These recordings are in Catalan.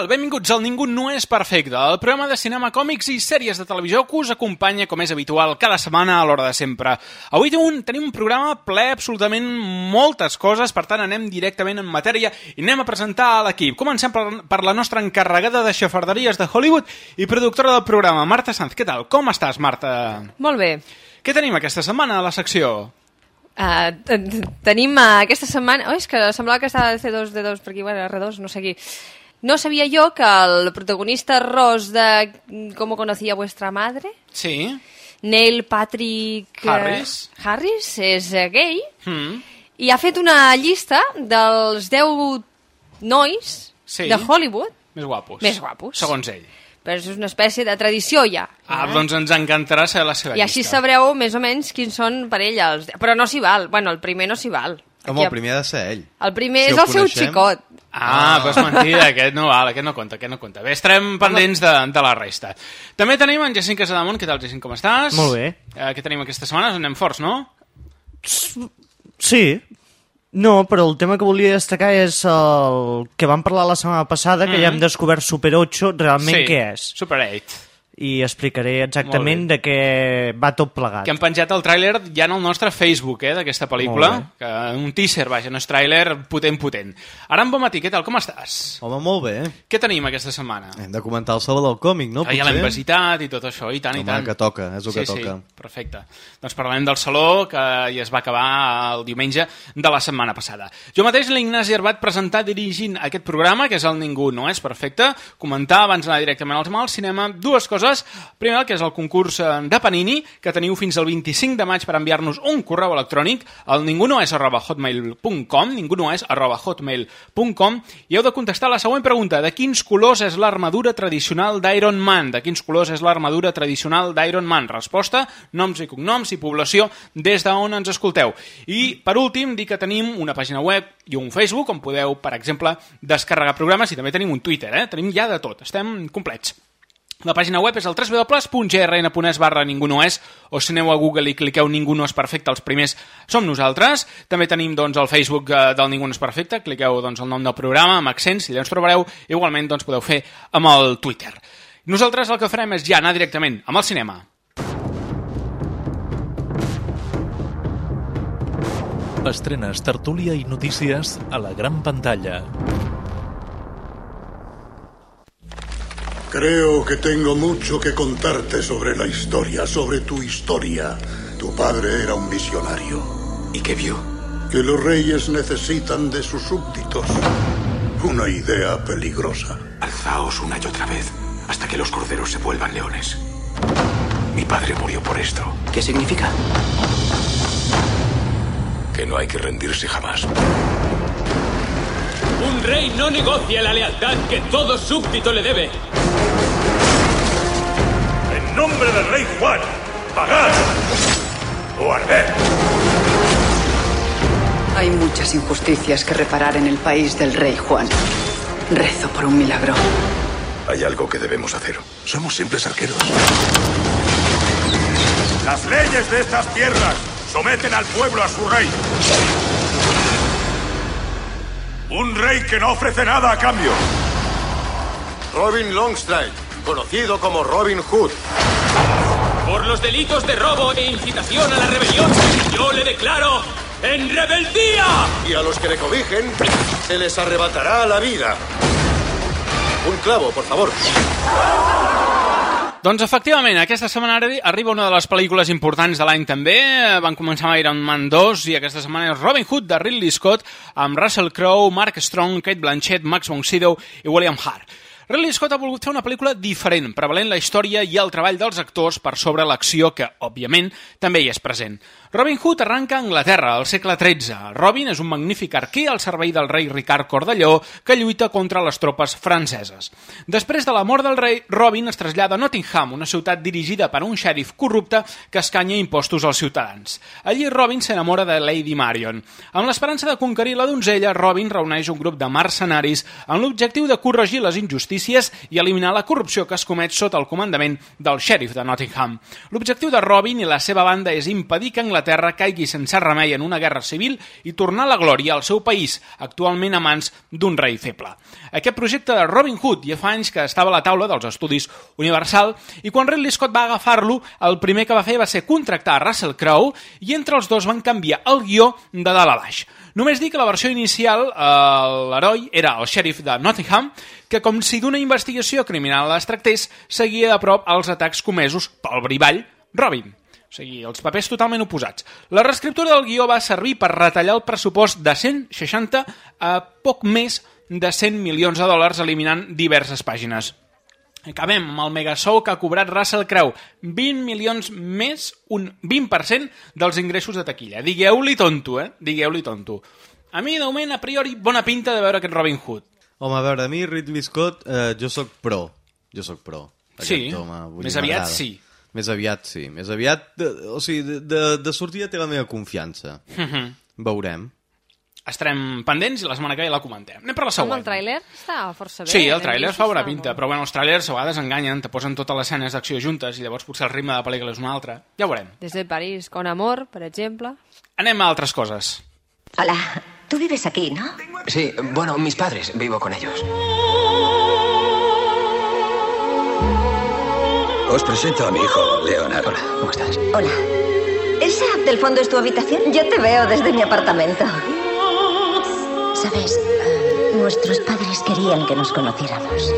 Tal? Benvinguts al Ningú no és perfecte, el programa de cinema, còmics i sèries de televisió que us acompanya, com és habitual, cada setmana a l'hora de sempre. Avui tenim un, tenim un programa ple absolutament moltes coses, per tant anem directament en matèria i anem a presentar a l'equip. Comencem per, per la nostra encarregada de xafarderies de Hollywood i productora del programa, Marta Sanz. Què tal? Com estàs, Marta? Molt bé. Què tenim aquesta setmana a la secció? Uh, tenim uh, aquesta setmana... Oh, és que semblava que estava de C2, D2 per aquí, bueno, R2, no sé qui. No sabia jo que el protagonista ros de Com conocía vuestra madre, Sí? Neil Patrick... eh, Harris. Harris, és eh, gay, Mm. i ha fet una llista dels 10 nois Sí. de Hollywood Més guapos. Més guapos. Segons ell. però és una espècie de tradició ja. Ah, eh? doncs ens encantarà saber la seva I així llista. sabreu més o menys quins són per ell els... Però no s'hi val. Bueno, el primer no s'hi val. Home, el primer ha de ser ell. El primer Si és el el seu coneixem. xicot. Ah, però és mentida, aquest no val, aquest no compta, aquest no compta. Bé, estarem pendents de, de la resta. També tenim en Jacint Casademont, què tal, Jacint, com estàs? Molt bé. Eh, què tenim aquesta setmana? Anem forts, no? Sí. No, però el tema que volia destacar és el que vam parlar la setmana passada, que ja hem descobert Super 8, realment sí, què és. Super 8. I explicaré exactament de què va tot plegat. Que hem penjat el tràiler ja en el nostre Facebook, eh, d'aquesta pel·lícula. Que, un teaser, vaja, no és tràiler potent, potent. Ara en Bomatí, què tal, com estàs? Home, molt bé. Què tenim aquesta setmana? Hem de comentar el saló del còmic, no? Ah, ja l'hem visitat i tot això, i tant, i Home, tant. que toca, és el sí, que toca. Sí, perfecte. Doncs parlem del Saló, que ja es va acabar el diumenge de la setmana passada. Jo mateix, l'Ignasi Herbat, presentar dirigint aquest programa, que és el Ningú no és perfecte, comentar, abans d'anar directament als mals, cinema, dues coses. Primer, que és el concurs eh, de Panini, que teniu fins al 25 de maig per enviar-nos un correu electrònic al ningunoes arroba hotmail.com ningunoes arroba hotmail.com i heu de contestar la següent pregunta. De quins colors és l'armadura tradicional d'Iron Man? De quins colors és l'armadura tradicional d'Iron Man? Resposta, noms i cognoms i població des d'on ens escolteu. I, per últim, dir que tenim una pàgina web i un Facebook on podeu, per exemple, descarregar programes i també tenim un Twitter, eh? Tenim ja de tot, estem complets. La pàgina web és el www.grn.es barra ningú no és, o si aneu a Google i cliqueu ningú no és perfecte, els primers som nosaltres. També tenim doncs, el Facebook eh, del ningú no és perfecte, cliqueu doncs, el nom del programa amb accents i allà ens trobareu. Igualment doncs, podeu fer amb el Twitter. Nosaltres el que farem és ja anar directament amb el cinema. Estrenes, tertúlia i notícies a la gran pantalla. Creo que tengo mucho que contarte sobre la historia, sobre tu historia. Tu padre era un visionario. ¿Y qué vio? Que los reyes necesitan de sus súbditos. Una idea peligrosa. Alzaos una y otra vez hasta que los corderos se vuelvan leones. Mi padre murió por esto. ¿Qué significa? Que no hay que rendirse jamás. Un rey no negocia la lealtad que todo súbdito le debe. En nombre del rey Juan, pagad o arder. Hay muchas injusticias que reparar en el país del rey Juan. Rezo por un milagro. Hay algo que debemos hacer. Somos simples arqueros. Las leyes de estas tierras someten al pueblo a su rey. Un rey que no ofrece nada a cambio. Robin Longstride, conocido como Robin Hood. Por los delitos de robo e incitación a la rebelión, yo le declaro en rebeldía. Y a los que le cobijen, se les arrebatará la vida. Un clavo, por favor. Doncs efectivament, aquesta setmana arri- arriba una de les pel·lícules importants de l'any també. Van començar amb Iron Man 2 i aquesta setmana és Robin Hood de Ridley Scott amb Russell Crowe, Mark Strong, Kate Blanchett, Max von Sydow i William Hart. Ridley Scott ha volgut fer una pel·lícula diferent, prevalent la història i el treball dels actors per sobre l'acció que, òbviament, també hi és present. Robin Hood arranca a Anglaterra, al segle XIII. Robin és un magnífic arquer al servei del rei Ricard Cordelló que lluita contra les tropes franceses. Després de la mort del rei, Robin es trasllada a Nottingham, una ciutat dirigida per un xèrif corrupte que escanya impostos als ciutadans. Allí Robin s'enamora de Lady Marion. Amb l'esperança de conquerir la donzella, Robin reuneix un grup de mercenaris amb l'objectiu de corregir les injustícies i eliminar la corrupció que es comet sota el comandament del xèrif de Nottingham. L'objectiu de Robin i la seva banda és impedir que Anglaterra caigui sense remei en una guerra civil i tornar la glòria al seu país, actualment a mans d'un rei feble. Aquest projecte de Robin Hood ja fa anys que estava a la taula dels estudis Universal i quan Ridley Scott va agafar-lo, el primer que va fer va ser contractar Russell Crowe i entre els dos van canviar el guió de dalt a baix. Només dir que la versió inicial, eh, l'heroi, era el xèrif de Nottingham, que com si d'una investigació criminal es tractés, seguia de prop els atacs comesos pel brivall Robin. O sigui, els papers totalment oposats. La reescriptura del guió va servir per retallar el pressupost de 160 a poc més de 100 milions de dòlars eliminant diverses pàgines. Acabem amb el megasou que ha cobrat Russell Crowe. 20 milions més, un 20% dels ingressos de taquilla. Digueu-li tonto, eh? Digueu-li tonto. A mi, de moment, a priori, bona pinta de veure aquest Robin Hood. Home, a veure, a mi Ridley Scott, eh, jo sóc pro. Jo sóc pro. Sí, home, més aviat sí. Més aviat sí. Més aviat, de, o sigui, de, de, de sortida té la meva confiança. Mhm. Veurem. Estarem pendents i la setmana que ve la comentem. Anem per la Amb següent. el tràiler està força bé. Sí, el tràiler fa bona pinta, molt- però bueno, els tràilers a vegades enganyen, te posen totes les escenes d'acció juntes i llavors potser el ritme de la pel·lícula és un altre. Ja ho veurem. Desde París con amor, per exemple. Anem a altres coses. Hola, tú vives aquí, ¿no? Sí, bueno, mis padres, vivo con ellos. Os presento a mi hijo, Leonard. Hola, ¿cómo estás? Hola. ¿Esa del fondo es tu habitación? Yo te veo desde mi apartamento. Sabes, eh, nuestros padres querían que nos conociéramos.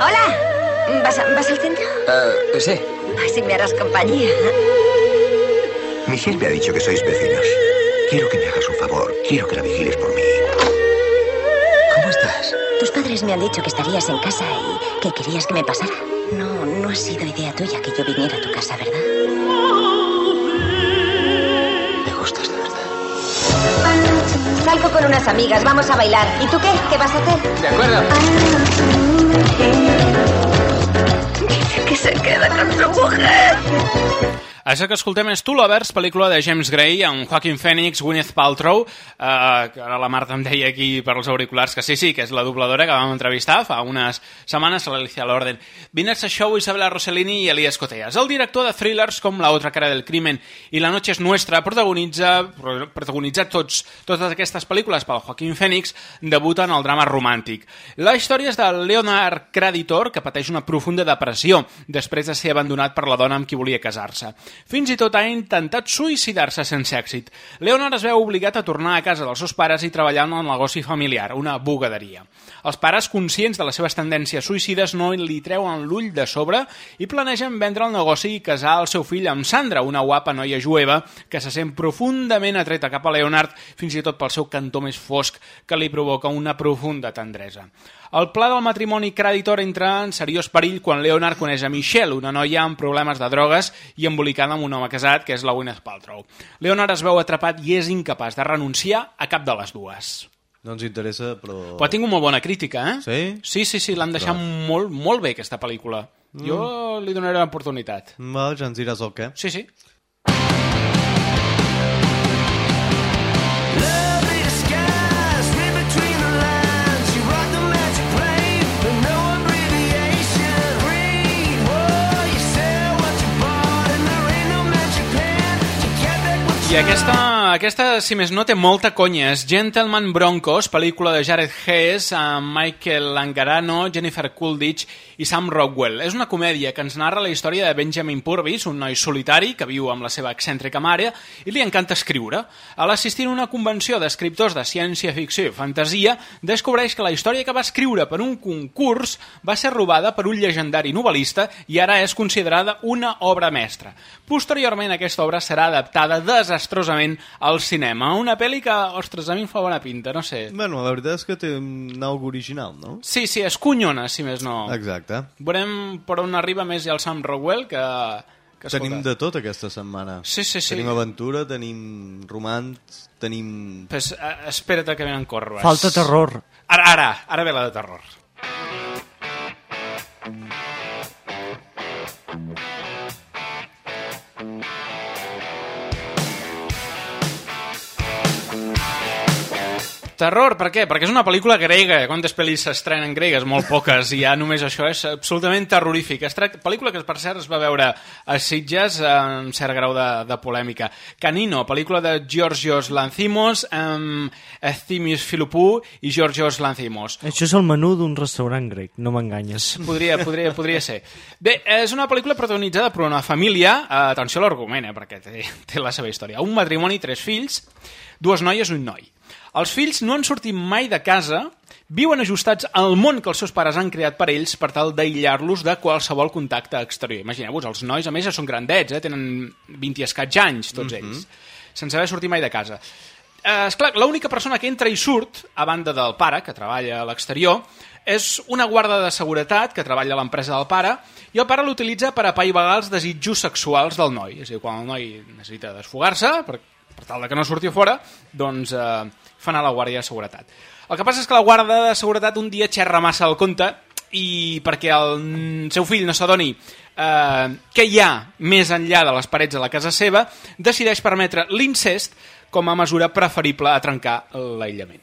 Hola. ¿Vas, a- vas al centro? Eh, sí. Así me harás compañía. Michelle me ha dicho que sois vecinos. Quiero que me hagas un favor. Quiero que la vigiles por mí. ¿Cómo estás? Tus padres me han dicho que estarías en casa y que querías que me pasara. No, no ha sido idea tuya que yo viniera a tu casa, ¿verdad? Salgo con unas amigas, vamos a bailar. ¿Y tú qué? ¿Qué vas a hacer? De acuerdo. Dice que se queda con su mujer. Això que escoltem és Lovers, pel·lícula de James Gray amb Joaquin Phoenix, Gwyneth Paltrow, eh, que ara la Marta em deia aquí per als auriculars que sí, sí, que és la dobladora que vam entrevistar fa unes setmanes a l'Alicia Lorden. Vanessa Shaw, Isabella Rossellini i Elias Coteas. El director de thrillers com La otra cara del crimen i La noche es nuestra protagonitza, pro- protagonitzat tots, totes aquestes pel·lícules pel Joaquin Phoenix, debuta en el drama romàntic. La història és de Leonard Creditor, que pateix una profunda depressió després de ser abandonat per la dona amb qui volia casar-se. Fins i tot ha intentat suïcidar-se sense èxit. Leonard es veu obligat a tornar a casa dels seus pares i treballar en el negoci familiar, una bugaderia. Els pares, conscients de les seves tendències suïcides, no li treuen l'ull de sobre i planegen vendre el negoci i casar el seu fill amb Sandra, una guapa noia jueva que se sent profundament atreta cap a Leonard, fins i tot pel seu cantó més fosc que li provoca una profunda tendresa. El pla del matrimoni creditor entra en seriós perill quan Leonard coneix a Michelle, una noia amb problemes de drogues i embolicada amb un home casat, que és la Gwyneth Paltrow. Leonard es veu atrapat i és incapaç de renunciar a cap de les dues. No ens interessa, però... Però ha tingut molt bona crítica, eh? Sí? Sí, sí, sí, l'han deixat molt, molt bé, aquesta pel·lícula. Jo li donaré l'oportunitat. Va, ja ens diràs el què. Sí, sí. I aquesta aquesta, si més no, té molta conya. És Gentleman Broncos, pel·lícula de Jared Hess, amb Michael Angarano, Jennifer Coolidge i Sam Rockwell. És una comèdia que ens narra la història de Benjamin Purvis, un noi solitari que viu amb la seva excèntrica mare i li encanta escriure. A l'assistir a una convenció d'escriptors de ciència-ficció i fantasia, descobreix que la història que va escriure per un concurs va ser robada per un llegendari novel·lista i ara és considerada una obra mestra. Posteriorment, aquesta obra serà adaptada desastrosament al cinema. Una pel·li que, ostres, a mi em fa bona pinta, no sé. Bueno, la veritat és que té un algo original, no? Sí, sí, és cunyona, si més no. Exacte. Veurem per on arriba més ja el Sam Rockwell, que... que escolta, Tenim de tot aquesta setmana. Sí, sí, sí. Tenim aventura, tenim romans, tenim... Pues, eh, espera't que venen corbes. Falta terror. Ara, ara, ara ve la de terror. Terror, per què? Perquè és una pel·lícula grega. Quantes pel·lis s'estrenen gregues? Molt poques. I ja només això és absolutament terrorífic. Es tracta... Pel·lícula que, per cert, es va veure a Sitges amb cert grau de, de polèmica. Canino, pel·lícula de Georgios Lanthimos, amb Efthymios Filipou i Georgios Lanthimos. Això és el menú d'un restaurant grec, no m'enganyes. Podria, podria, podria ser. Bé, és una pel·lícula protagonitzada per una família, eh, atenció a l'argument, eh, perquè té, té la seva història. Un matrimoni, tres fills, dues noies i un noi. Els fills no han sortit mai de casa, viuen ajustats al món que els seus pares han creat per ells per tal d'aïllar-los de qualsevol contacte exterior. Imagineu-vos, els nois, a més, ja són grandets, eh? tenen 20 i escaig anys, tots mm -hmm. ells, sense haver sortit mai de casa. Eh, esclar, l'única persona que entra i surt, a banda del pare, que treballa a l'exterior, és una guarda de seguretat que treballa a l'empresa del pare i el pare l'utilitza per apaivagar els desitjos sexuals del noi. És a dir, quan el noi necessita desfogar-se, per, per tal de que no surti fora, doncs eh, fa anar la guàrdia de seguretat. El que passa és que la guàrdia de seguretat un dia xerra massa el compte i perquè el seu fill no s'adoni eh, què hi ha més enllà de les parets de la casa seva, decideix permetre l'incest com a mesura preferible a trencar l'aïllament.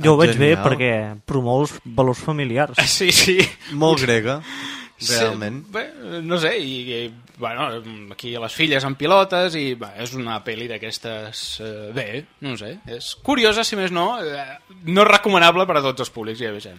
Jo ho veig bé perquè promou els valors familiars. Sí, sí. Molt grega, realment. Sí, bé, no sé, i, i bueno, aquí les filles amb pilotes i bé, és una pel·li d'aquestes eh, bé, no sé, és curiosa si més no, eh, no és recomanable per a tots els públics, ja avisem.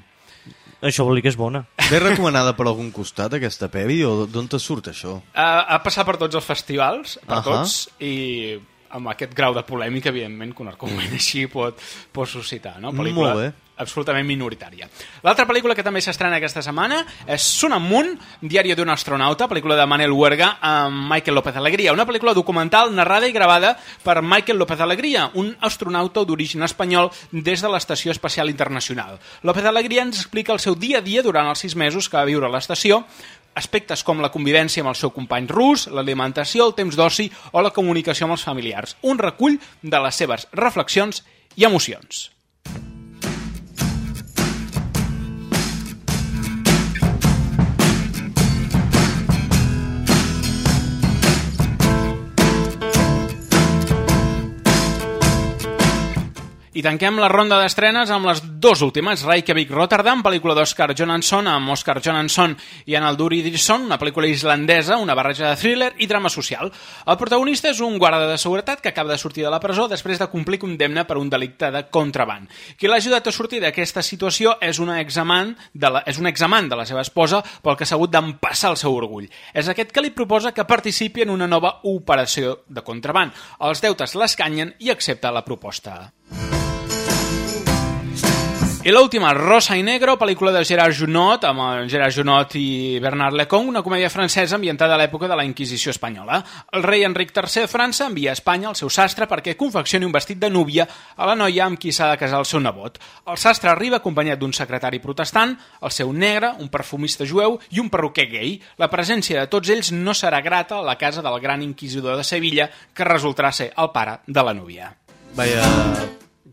Això vol dir que és bona. Ve recomanada per algun costat, aquesta pel·li, o d'on te surt això? Ha, ha passat per tots els festivals, per Ahà. tots, i amb aquest grau de polèmica, evidentment, que un argument així pot, pot suscitar, no? Pel·lícula Molt bé. absolutament minoritària. L'altra pel·lícula que també s'estrena aquesta setmana és Sun Amunt, diari d'un astronauta, pel·lícula de Manel Huerga amb Michael López Alegría, una pel·lícula documental narrada i gravada per Michael López Alegría, un astronauta d'origen espanyol des de l'Estació Espacial Internacional. López Alegría ens explica el seu dia a dia durant els sis mesos que va viure a l'estació, aspectes com la convivència amb el seu company rus, l'alimentació, el temps d'oci o la comunicació amb els familiars. Un recull de les seves reflexions i emocions. I tanquem la ronda d'estrenes amb les dues últimes, Reykjavik Rotterdam, pel·lícula d'Oscar Johansson amb Oscar Johansson i Analdur Idrisson, una pel·lícula islandesa, una barreja de thriller i drama social. El protagonista és un guarda de seguretat que acaba de sortir de la presó després de complir condemna per un delicte de contraband. Qui l'ha ajudat a sortir d'aquesta situació és una examant de la, és un examant de la seva esposa pel que s'ha hagut d'empassar el seu orgull. És aquest que li proposa que participi en una nova operació de contraband. Els deutes l'escanyen i accepta la proposta. I l'última, Rosa i Negro, pel·lícula de Gerard Junot, amb Gerard Junot i Bernard Lecon, una comèdia francesa ambientada a l'època de la Inquisició espanyola. El rei Enric III de França envia a Espanya el seu sastre perquè confeccioni un vestit de núvia a la noia amb qui s'ha de casar el seu nebot. El sastre arriba acompanyat d'un secretari protestant, el seu negre, un perfumista jueu i un perruquer gay. La presència de tots ells no serà grata a la casa del gran inquisidor de Sevilla, que resultarà ser el pare de la núvia. Vaya...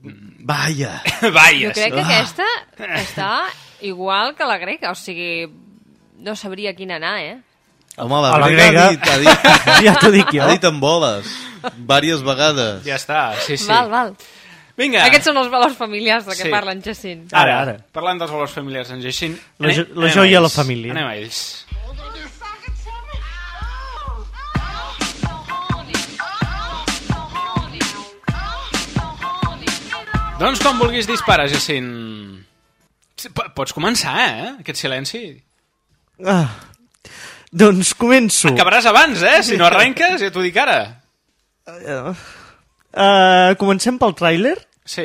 Vaya. Vaya. Jo crec que aquesta està igual que la grega, o sigui, no sabria quina anar, eh? Home, la, A la grega, grega- ha dit, ha dit, Ja t'ho dic jo. Ha dit en boles, diverses vegades. Ja està, sí, sí. Val, val. Vinga. Aquests són els valors familiars de què Sí. parlen, Jacint. Ara, Ara, parlant dels valors familiars en Jacint... La anem- jo- la anem joia a a la ells. família. Anem a ells. Doncs com vulguis dispara, Jacint. Po- Pots començar, eh? Aquest silenci. Ah, doncs començo. Acabaràs abans, eh? Si no arrenques, ja t'ho dic ara. Uh, comencem pel tràiler? Sí.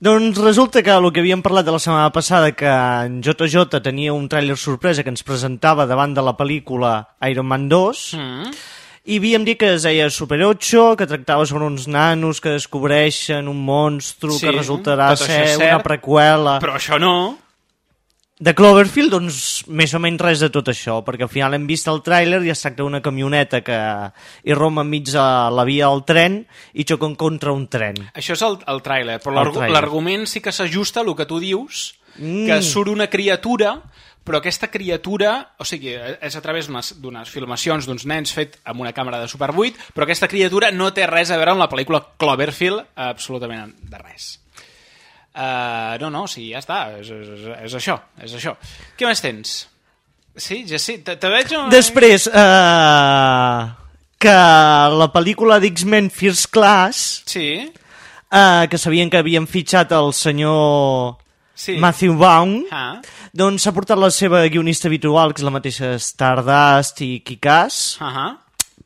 Doncs resulta que el que havíem parlat de la setmana passada, que en JJ tenia un tràiler sorpresa que ens presentava davant de la pel·lícula Iron Man 2, Mm. I havíem dit que es deia Super 8, que tractava sobre uns nanos que descobreixen un monstru Sí, que resultarà ser és una cert. preqüela... Però això no. De Cloverfield, doncs, més o menys res de tot això, perquè al final hem vist el tràiler i es tracta d'una camioneta que irromp enmig de la via del tren i xoquen contra un tren. Això és el, el tràiler, però l'argument sí que s'ajusta a el que tu dius, Mm. que surt una criatura, però aquesta criatura, o sigui, és a través d'unes filmacions d'uns nens fet amb una càmera de Super 8, però aquesta criatura no té res a veure amb la pel·lícula Cloverfield, absolutament de res. Uh, no, no, sí, ja està, és, és, és això, és això. Què més tens? Sí, ja sí, te, te veig... un- Després, eh, que la pel·lícula d'X-Men First Class, Sí, eh, que sabien que havien fitxat el senyor sí. Matthew Vaughn, Ah, doncs s'ha portat la seva guionista habitual, que és la mateixa Stardust i Kikas, ah,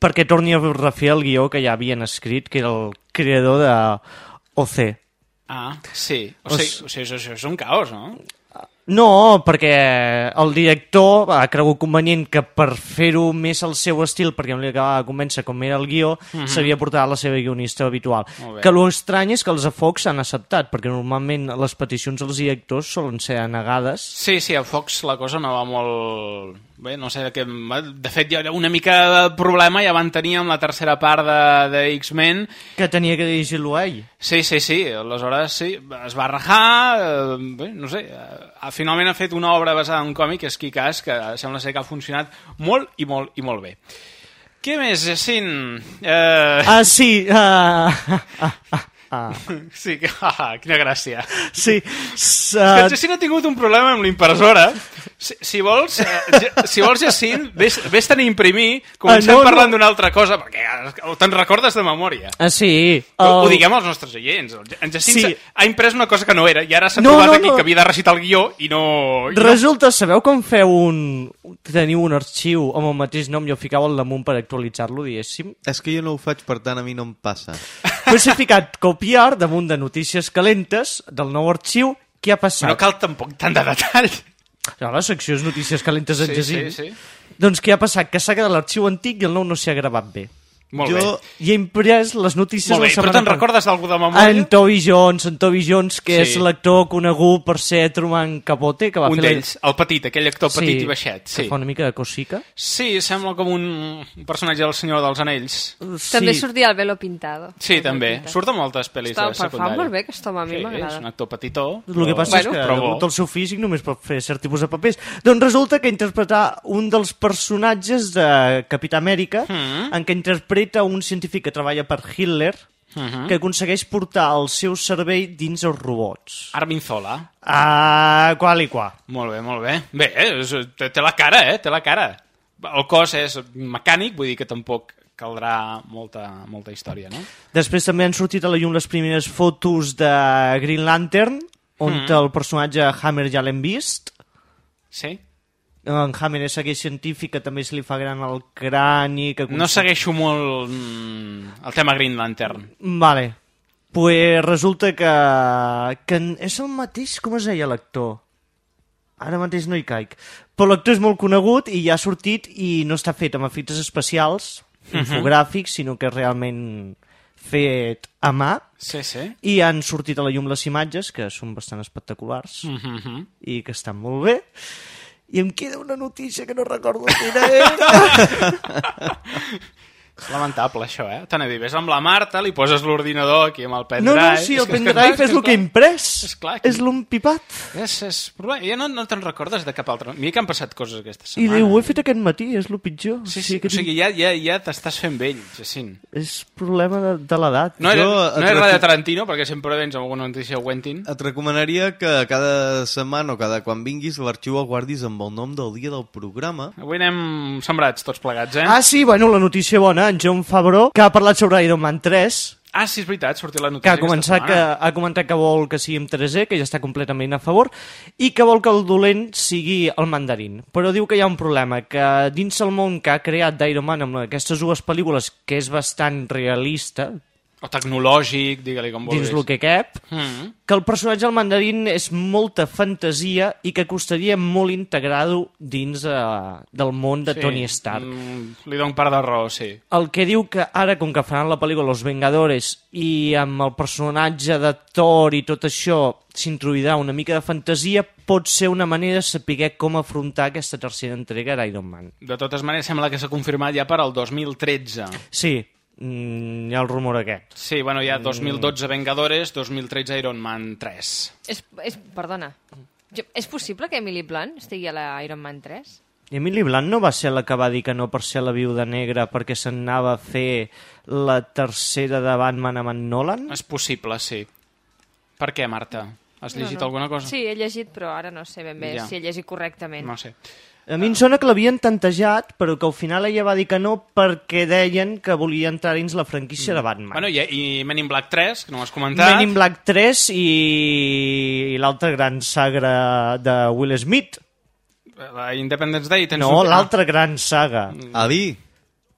perquè torni a refer el guió que ja havien escrit, que era el creador de OC. Ah, sí. O O sigui, o sigui, això és un caos, no? No, perquè el director ha cregut convenient que per fer-ho més al seu estil, perquè no li acabava de convèncer com era el guió, Mhm. s'havia portat la seva guionista habitual. Que l'estrany és que els afocs s'han acceptat, perquè normalment les peticions dels directors solen ser negades. Sí, sí, a Fox la cosa no va molt... Bé, no sé què... De fet, hi ha una mica de problema ja van tenir amb la tercera part de, de X-Men. Que tenia que dirigir-lo ell. Sí, sí, sí. Aleshores, sí, es va rajar... Eh, bé, no sé. Eh, finalment ha fet una obra basada en un còmic, que és Kikas, que sembla ser que ha funcionat molt i molt i molt bé. Què més, Jacint? Eh... Ah, sí. Uh... Ah, ah, ah. Sí, que... Ah, quina gràcia. Sí. És que el Jacint ha tingut un problema amb l'impressora. Si, si vols, eh, ja- si vols Jacint, vés, vés a imprimir, comencem Ah, no, parlant no. d'una altra cosa, perquè ja te'n recordes de memòria. Ah, sí. Ho, ho El- diguem als nostres oients. El En Jacint Sí. ha imprès una cosa que no era i ara s'ha No, trobat no, aquí no. que havia de recitar el guió i no... I no... Resulta, sabeu com feu un... teniu un arxiu amb el mateix nom i el ficau al damunt per actualitzar-lo, diguéssim? És que jo no ho faig, per tant a mi no em passa. Pues he ficat copiar damunt de notícies calentes del nou arxiu què ha passat. No cal tampoc tant de detall. No, la secció és notícies calentes en Sí, Jacint. sí, sí. Doncs què ha passat? Que s'ha quedat l'arxiu antic i el nou no s'hi ha gravat bé. Molt jo bé. hi he imprès les notícies Molt bé, la però setmana te'n pa- recordes d'algú de memòria? En Toby Jones, en Toby Jones, que Sí. és l'actor conegut per ser Truman Capote, que va Un fer... la- d'ells, el petit, aquell actor petit i baixet. Sí. Que fa una mica de cosica. Sí, sembla com un personatge del Senyor dels Anells. També sortia el velo pintado. Sí, també. Surt a moltes pel·lis Està, de fa secundària. molt bé aquest home, a mi Sí, m'agrada. és un actor petitó. El que passa és que, però bo. degut al seu físic, només pot fer cert tipus de papers. Doncs resulta que interpretar un dels personatges de Capità Amèrica, Mm. en què interpreta un científic que treballa per Hitler, Mhm. que aconsegueix portar el seu cervell dins els robots. Armin Zola. Ah, qual i qua. Molt bé, molt bé. Bé, eh, té la cara, eh? Té la cara. El cos és mecànic, vull dir que tampoc caldrà molta, molta història, no? Després també han sortit a la llum les primeres fotos de Green Lantern, on Mm. el personatge Hammer ja l'hem vist. Sí? En Hammer aquell científic que també se li fa gran el crani... Que No segueixo molt mm, el tema Green Lantern. Vale. Pues resulta que, que és el mateix, com es deia l'actor? Ara mateix no hi caic. Però l'actor és molt conegut i ja ha sortit i no està fet amb efectes especials, Mhm. infogràfics, sinó que és realment fet a mà. Sí, sí. I han sortit a la llum les imatges, que són bastant espectaculars Mhm. i que estan molt bé. I em queda una notícia que no recordo quina era. És lamentable, això, eh? T'anava a dir, ves amb la Marta, li poses l'ordinador aquí amb el No, pendrive... no, sí, el pendrive és el que he imprès. És clar. És l'empipat. És, és... Ja no, no te'n recordes de cap altre... Mira que han passat coses aquesta I setmana. ho he fet aquest matí, és el pitjor. Sí, sí, o sigui, ja, ja, ja t'estàs fent vell, Jacint. És problema de, de l'edat. No era, Jo no era la de Tarantino, perquè sempre vens amb alguna notícia de Quentin. Et recomanaria que cada setmana o cada quan vinguis l'arxiu el guardis amb el nom del dia del programa. Avui anem sembrats tots plegats, eh? Ah, sí, bueno, la notícia bona, en John Favreau, que ha parlat sobre Iron Man 3, Ah, sí, és veritat, sortia la que notícia ha començat que, ha comentat que vol que sigui amb 3E, que ja està completament a favor, i que vol que el dolent sigui el mandarín. Però diu que hi ha un problema, que dins el món que ha creat d'Iron Man amb aquestes dues pel·lícules, que és bastant realista. O tecnològic, digue-li com vulguis. dins el que cap, Mm. que el personatge del mandarín és molta fantasia i que costaria molt integrar-ho dins eh, del món de Sí, Tony Stark. Mm, li dono part de raó, sí. El que diu que ara, com que faran la pel·lícula Los Vengadores i amb el personatge de Thor i tot això s'introduirà una mica de fantasia, pot ser una manera de saber com afrontar aquesta tercera entrega d'Iron Man. De totes maneres, sembla que s'ha confirmat ja per al 2013. Sí, hi ha el rumor aquest. Sí, bueno, hi ha 2012 Vengadores, 2013 Iron Man 3. És, és, perdona, jo, és possible que Emily Blunt estigui a la Iron Man 3? I Emily Blunt no va ser la que va dir que no per ser la viuda negra perquè s'anava a fer la tercera de Batman amb en Nolan? És possible, sí. Per què, Marta? Has llegit no, no. alguna cosa? Sí, he llegit, però ara no sé ben bé Ja. si he llegit correctament. No sé. A mi em sona que l'havien tantejat, però que al final ella va dir que no perquè deien que volia entrar dins la franquícia de Batman. Bueno, i, i Men in Black 3, que no ho has comentat. Men in Black 3 i, i l'altra gran saga de Will Smith. La Independence Day. Tens No, l'altra gran saga. Ali.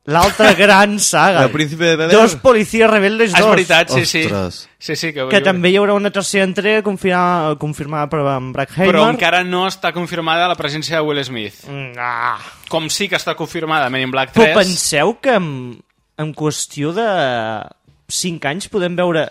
L'altra gran saga. El príncipe de Bel-Air. Dos policies rebeldes Ah, és dos. veritat, sí, sí. Ostres. Sí, sí, que, Que també hi haurà una tercera entrega confirmada, confirmada per en Brackheimer. Però encara no està confirmada la presència de Will Smith. Mm, ah. Com sí que està confirmada Men in Black Però 3. penseu que en, en qüestió de 5 anys podem veure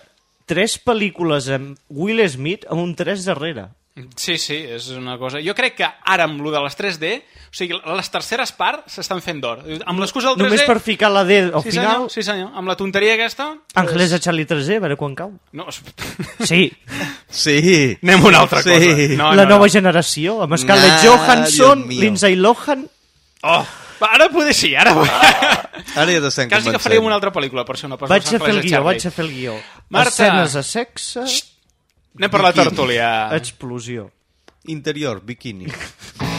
tres pel·lícules amb Will Smith amb un 3 darrere. Sí, sí, és una cosa... Jo crec que ara amb lo de les 3D, o sigui, les terceres parts s'estan fent d'or. Amb l'excusa del 3D... Només per ficar la D al sí, final... Senyor, sí, senyor. Amb la tonteria aquesta... Àngeles de Charlie 3D, a veure quan cau. No, es- Sí. Sí. Anem a una altra sí. cosa. No, la no, nova no. generació, amb Scarlett Nah, Johansson. Lindsay Lohan... Oh, va, ara poder sí, ara... Ara ja t'estem Quasi que convencent. faríem una altra pel·lícula, per això no poso Vaig a fer el guió, vaig a fer el guió. Marta. Escenes de sexe... Anem per la tertúlia. Explosió. Interior, bikini.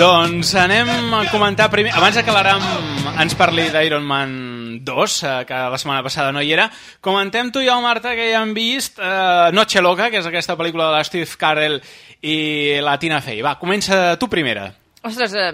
Doncs anem a comentar primer... Abans que l'Aram ens parli d'Iron Man 2, eh, que la setmana passada no hi era, comentem tu i jo, Marta, que ja hem vist eh, Noche Loca, que és aquesta pel·lícula de Steve Carell i la Tina Fey. Va, comença tu primera. Ostres, eh,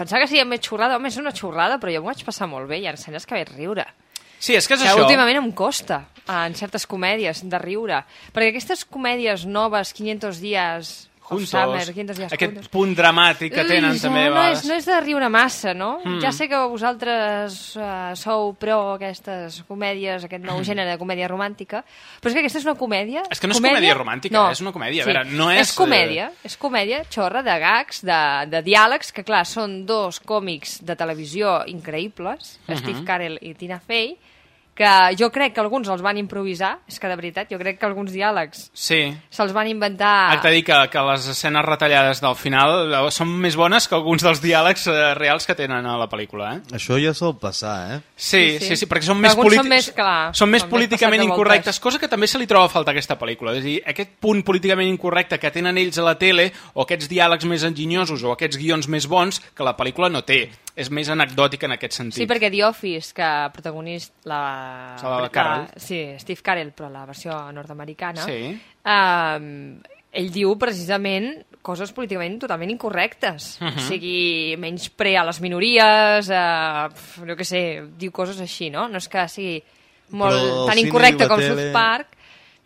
pensava que seria més xurrada. Home, és una xurrada, però jo m'ho vaig passar molt bé. Hi ha escenes que vaig riure. Sí, és que és que això. últimament em costa, en certes comèdies, de riure. Perquè aquestes comèdies noves, 500 dies Juntos. summer, 500 dies Aquest juntos... punt dramàtic que tenen Ui, també no, és, no és de riure massa, no? Mm. Ja sé que vosaltres uh, sou pro aquestes comèdies, aquest nou gènere de comèdia romàntica, però és que aquesta és una comèdia... És que no és comèdia romàntica, és una comèdia. A veure, no és, És comèdia, és comèdia xorra de gags, de, de diàlegs, que clar, són dos còmics de televisió increïbles, Mhm. Steve Carell i Tina Fey, que jo crec que alguns els van improvisar, és que de veritat, jo crec que alguns diàlegs Sí. se'ls van inventar... Haig de dir que, que les escenes retallades del final eh, són més bones que alguns dels diàlegs eh, reals que tenen a la pel·lícula, eh? Això ja sol passar, eh? Sí, sí, sí, sí perquè són Però més, politi- són més, clar, són més són més políticament voltes. incorrectes, cosa que també se li troba a faltar a aquesta pel·lícula. És a dir, aquest punt políticament incorrecte que tenen ells a la tele, o aquests diàlegs més enginyosos, o aquests guions més bons, que la pel·lícula no té. És més anecdòtica en aquest sentit. Sí, perquè The Office, que protagonista... La, La de Carell. sí, Steve Carell, però la versió nord-americana. Sí. Um, ell diu precisament coses políticament totalment incorrectes. Mhm. O sigui, menys pre a les minories, uh, no què sé, diu coses així, no? No és que sigui molt tan incorrecte la com tele- South Park.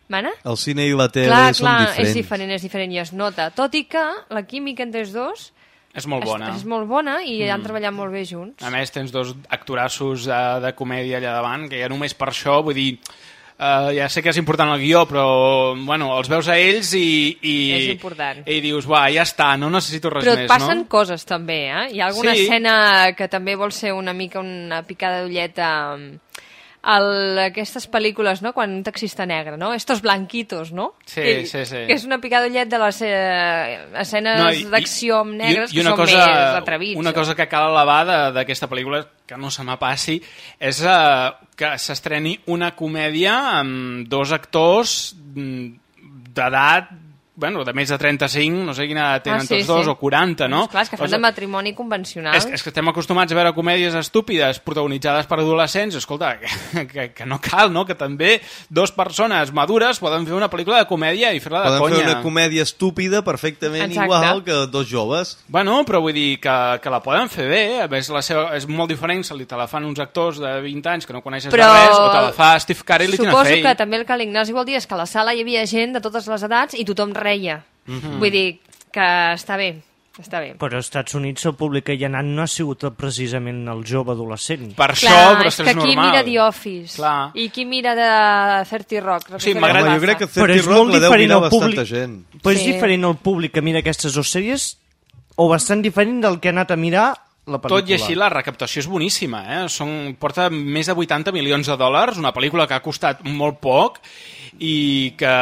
Mana? El cine i la tele clar, són clar, diferents. és diferent, és diferent i es nota. Tot i que la química entre els dos És molt bona. és, és molt bona i Mm. han treballat molt bé junts. A més, tens dos actorassos de, de comèdia allà davant, que ja només per això, vull dir, uh, ja sé que és important el guió, però, bueno, els veus a ells i... i És important. I dius, va, ja està, no necessito res Però et més, passen no? coses també, eh? Hi ha alguna Sí. escena que també vol ser una mica una picada d'ulleta el, aquestes pel·lícules, no?, quan un taxista negre, no? Estos blanquitos, no? Sí, que, sí, sí. Que és una picadollet de les eh, escenes No, i- d'acció amb negres i que són més atrevits. Una cosa que cal elevar d'aquesta pel·lícula, que no se m'apassi, és uh, que s'estreni una comèdia amb dos actors mm, d'edat bueno, de més de 35, no sé quina edat tenen Ah, sí, tots dos, sí. o 40, no? Doncs clar, és que fan de matrimoni convencional. És, és que estem acostumats a veure comèdies estúpides protagonitzades per adolescents. Escolta, que, que, que no cal, no? Que també dos persones madures poden fer una pel·lícula de comèdia i fer-la de Poden conya. fer una comèdia estúpida perfectament Exacte. igual que dos joves. Bueno, però vull dir que, que la poden fer bé. A més, la seva, és molt diferent si te la fan uns actors de 20 anys que no coneixes Però de res o te la fa Steve Carell i Tina Suposo Fey. que també el que l'Ignasi vol dir és que a la sala hi havia gent de totes les edats i tothom reia. Mhm. Vull dir que està bé, està bé. Però als Estats Units el públic que hi ha anat no ha sigut precisament el jove adolescent. Per Clar, és que qui mira The Office Clar. i qui mira de 30 Rock. Sí, m'agrada. Jo crec que Però 30 és Rock la deu mirar el públic... bastanta gent. Però és Sí. diferent el públic que mira aquestes dues sèries o bastant diferent del que ha anat a mirar la pel·lícula. Tot i així, la recaptació és boníssima. Eh? Són, porta més de 80 milions de dòlars, una pel·lícula que ha costat molt poc i que...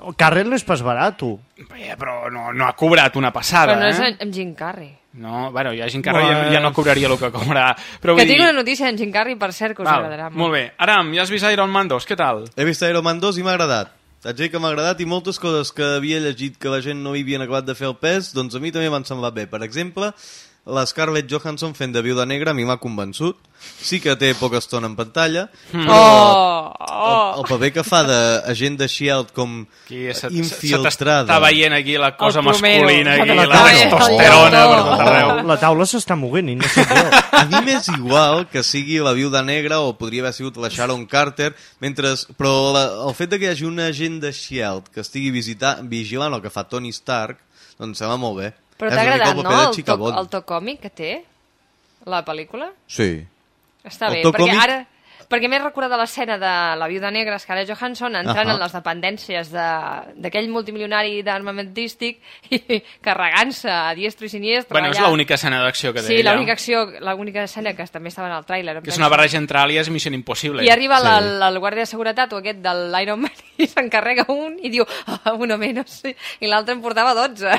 El Carrel no és pas barat, tu. Bé, però no, no ha cobrat una passada. Però no és eh? amb Jim Carrey. No, bueno, ja Jim Carrey ja, ja no cobraria el que cobra. Però que vull tinc dir... una notícia d'en Jim Carrey, per cert, que us Val, agradarà molt bé. Aram, ja has vist Iron Man 2, què tal? He vist Iron Man 2 i m'ha agradat. Haig de dir que m'ha agradat i moltes coses que havia llegit que la gent no hi havien acabat de fer el pes, doncs a mi també m'han semblat bé. Per exemple, la Scarlett Johansson fent de viuda negra a mi m'ha convençut. Sí que té poca estona en pantalla, Mm. però Oh, oh. El, el paper que fa d'agent de S.H.I.E.L.D. com Aquí se, infiltrada... t'està veient aquí la cosa masculina, aquí, La la, testosterona per tot arreu. La taula s'està movent i no sé jo. A mi m'és igual que sigui la viuda negra o podria haver sigut la Sharon Carter, mentre, però la, el fet de que hi hagi un agent de S.H.I.E.L.D. que estigui visita, vigilant el que fa Tony Stark, doncs sembla molt bé. Però t'ha agradat, no, de el to, el to còmic que té, la pel·lícula? Sí. Està El bé, perquè còmic- ara... Perquè m'he recordat de l'escena de la viuda negra Scarlett Johansson entrant Ahà. en les dependències de- d'aquell multimilionari d'armamentístic i carregant-se a diestro i siniestro. Bueno, és l'única escena d'acció que té Sí, l'única acció, l'única escena que també estava en el tràiler. Que és una barreja entre Alias i Missió Impossible. I arriba Sí. el, el guàrdia de seguretat o aquest de l'Iron Man i s'encarrega un i diu, ah, uno menos. I l'altre en portava 12.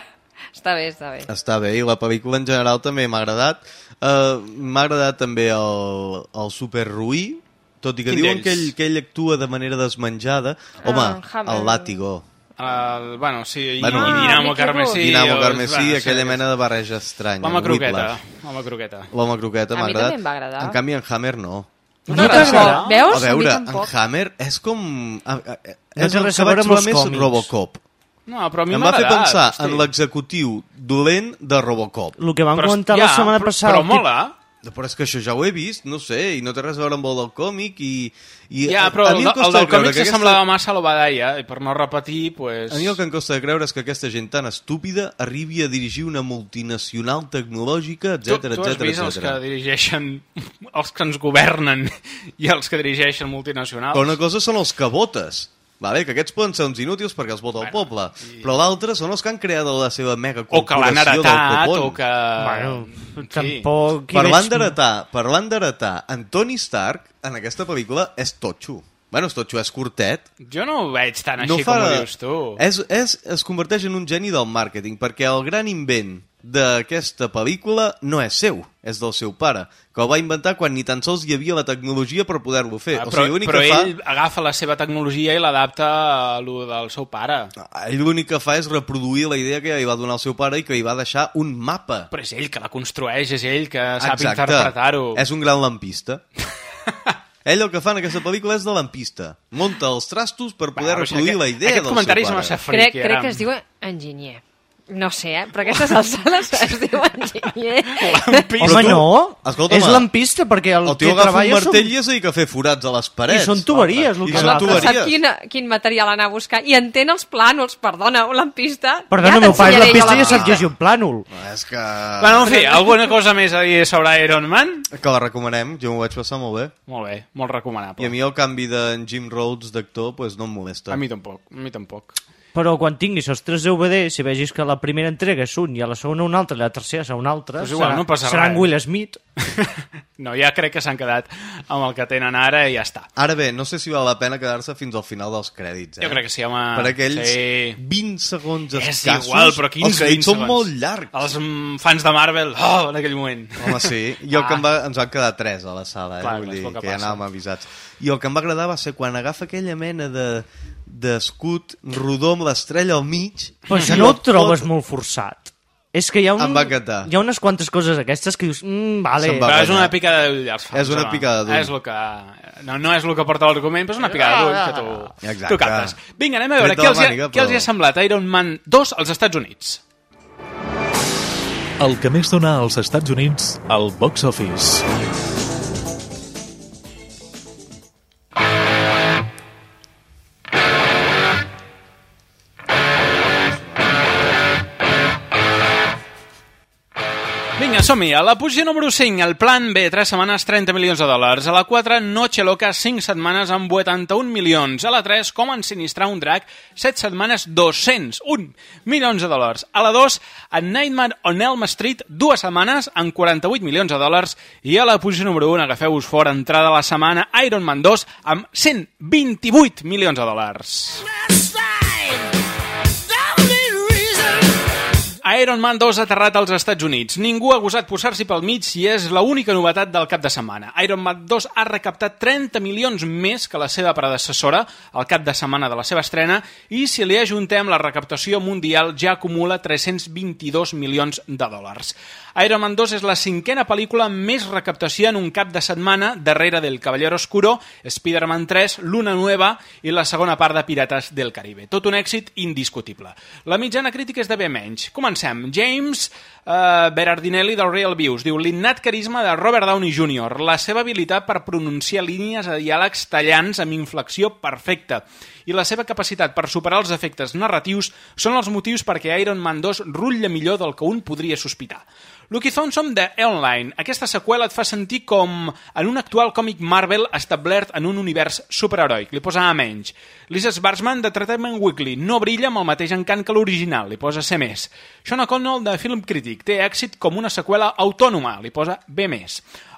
Està bé, està bé. Està bé, i la pel·lícula en general també m'ha agradat. Uh, m'ha agradat també el, el Super Rui, tot i que Quin diuen que ell, que ell actua de manera desmenjada. Home, Ah, el Látigo. El, bueno, sí, i, Bueno, i Dinamo Mickey Carmesí. Dinamo Carmesí, bueno, aquella sí, mena de barreja estranya. L'home croqueta. L'home croqueta. L'home croqueta A m'ha mi agradat. també em va agradar. En canvi, en Hammer no. No tampoc. Veus? A veure, a mi en. Hammer és com... a- a- a- No És té el res que a veure amb els més còmics. Robocop. No, però a mi Em va fer pensar hosti. en l'executiu dolent de Robocop. El que vam Però, comentar ja, la setmana però- passada... Però mola. Però és que això ja ho he vist, no sé, i no té res a veure amb el del còmic, i... i Ja, a- però a el, mi el, em costa el del còmic que se semblava massa a l'Obadiah, i per no repetir, pues... A mi el que em costa de creure és que aquesta gent tan estúpida arribi a dirigir una multinacional tecnològica, Tu, etc tu has etc vist els que etc. dirigeixen, els que ens governen i els que dirigeixen multinacionals? Però una cosa són els que votes, vale? que aquests poden ser uns inútils perquè els vota el poble, però l'altre són els que han creat la seva mega O que l'han corporació del heretat, copón. o que... Bueno, Sí. tampoc... hi Parlant veig- d'heretar, parlant d'heretar, en Tony Stark, en aquesta pel·lícula, és totxo. Bueno, és totxo, és curtet. Jo no ho veig tan no així fa... com ho dius tu. És, és, es converteix en un geni del màrqueting, perquè el gran invent d'aquesta pel·lícula no és seu, és del seu pare, que el va inventar quan ni tan sols hi havia la tecnologia per poder-lo fer. Ah, o però sigui, l'únic però que fa... ell agafa la seva tecnologia i l'adapta a lo del seu pare. Ell l'únic que fa és reproduir la idea que li va donar el seu pare i que li va deixar un mapa. Però és ell que la construeix, és ell que sap interpretar-ho. És un gran lampista. Ell el que fa en aquesta pel·lícula és de lampista. Monta els trastos per poder Va, o sigui, reproduir aquest- la idea aquest del comentari és seu pare. massa Crec, friki, crec Aram. que es diu enginyer. No sé, eh? Però a aquestes alçades es diu enginyer. Lampista. Home, no! Escolta'm, és lampista, perquè el, El tio que agafa un treballa martell i és ahir que fer forats a les parets. I són tuberies, el que són l'altre. Sap tuberies. quin, quin material anar a buscar? I entén els plànols, perdona, un lampista... Perdona, ja meu pare lampista i ja sap llegir un plànol. És que... Bueno, en fi, alguna cosa més a dir sobre Iron Man? Que la recomanem, jo m'ho vaig passar molt bé. Molt bé, molt recomanable. I a mi el canvi d'en Jim Rhodes d'actor pues, no em molesta. A mi tampoc, a mi tampoc. Però quan tinguis els tres DVDs, si vegis que la primera entrega és un i a la segona un altre i a la tercera serà un altre, Pues igual, serà, no passa serà res. en Will Smith. No, ja crec que s'han quedat amb el que tenen ara i ja està. Ara bé, no sé si val la pena quedar-se fins al final dels crèdits, eh? Jo crec que sí, home. Per aquells Sí. 20 segons És escassos... igual, però 15 els crèdits 20 són molt llargs. Els mm, fans de Marvel, oh, en aquell moment. Home, sí. Jo Ah. que em va, ens van quedar tres a la sala, eh? Clar, Vull és dir el que que ja anàvem avisats. I el que em va agradar va ser quan agafa aquella mena de d'escut rodó amb l'estrella al mig... Però i això no ho el trobes molt forçat. És que hi ha, un, Em va encantar. hi ha unes quantes coses aquestes que dius, mm, vale. Va Però és guanyar. una picada d'ull als fans. És una picada d'ull. És el que... No, no és el que porta l'argument, però és una picada d'ull que tu, Exacte. tu captes. Vinga, anem a veure Tret de què la els, hi ha, màniga, què els hi ha semblat Iron Man 2 als Estats Units. El que més dona als Estats Units al box office. Som-hi. A la posició número 5, el plan B, 3 setmanes, 30 milions de dòlars. A la 4, Noche Loca, 5 setmanes amb 81 milions. A la 3, Com ensinistrar un drac, 7 setmanes, 201 milions de dòlars. A la 2, A Nightmare on Elm Street, 2 setmanes amb 48 milions de dòlars. I a la posició número 1, agafeu-vos fora, entrada a la setmana, Iron Man 2, amb 128 milions de dòlars. Iron Man 2 ha aterrat als Estats Units. Ningú ha gosat posar-s'hi pel mig i és l'única novetat del cap de setmana. Iron Man 2 ha recaptat 30 milions més que la seva predecessora al cap de setmana de la seva estrena i si li ajuntem la recaptació mundial ja acumula 322 milions de dòlars. Iron Man 2 és la cinquena pel·lícula amb més recaptació en un cap de setmana darrere del Caballero Oscuro, Spider-Man 3, Luna Nueva i la segona part de Pirates del Caribe. Tot un èxit indiscutible. La mitjana crítica és de B menys. Comencem. James uh, Berardinelli del Real Views diu l'innat carisma de Robert Downey Jr., la seva habilitat per pronunciar línies de diàlegs tallants amb inflexió perfecta i la seva capacitat per superar els efectes narratius són els motius perquè Iron Man 2 rutlla millor del que un podria sospitar. Lucky Thompson de Online. Aquesta seqüela et fa sentir com en un actual còmic Marvel establert en un univers superheroic. Li posa A menys. Lisa Schwarzman de Entertainment Weekly. No brilla amb el mateix encant que l'original. Li posa C més. Sean O'Connell de Film Critic. Té èxit com una seqüela autònoma. Li posa B.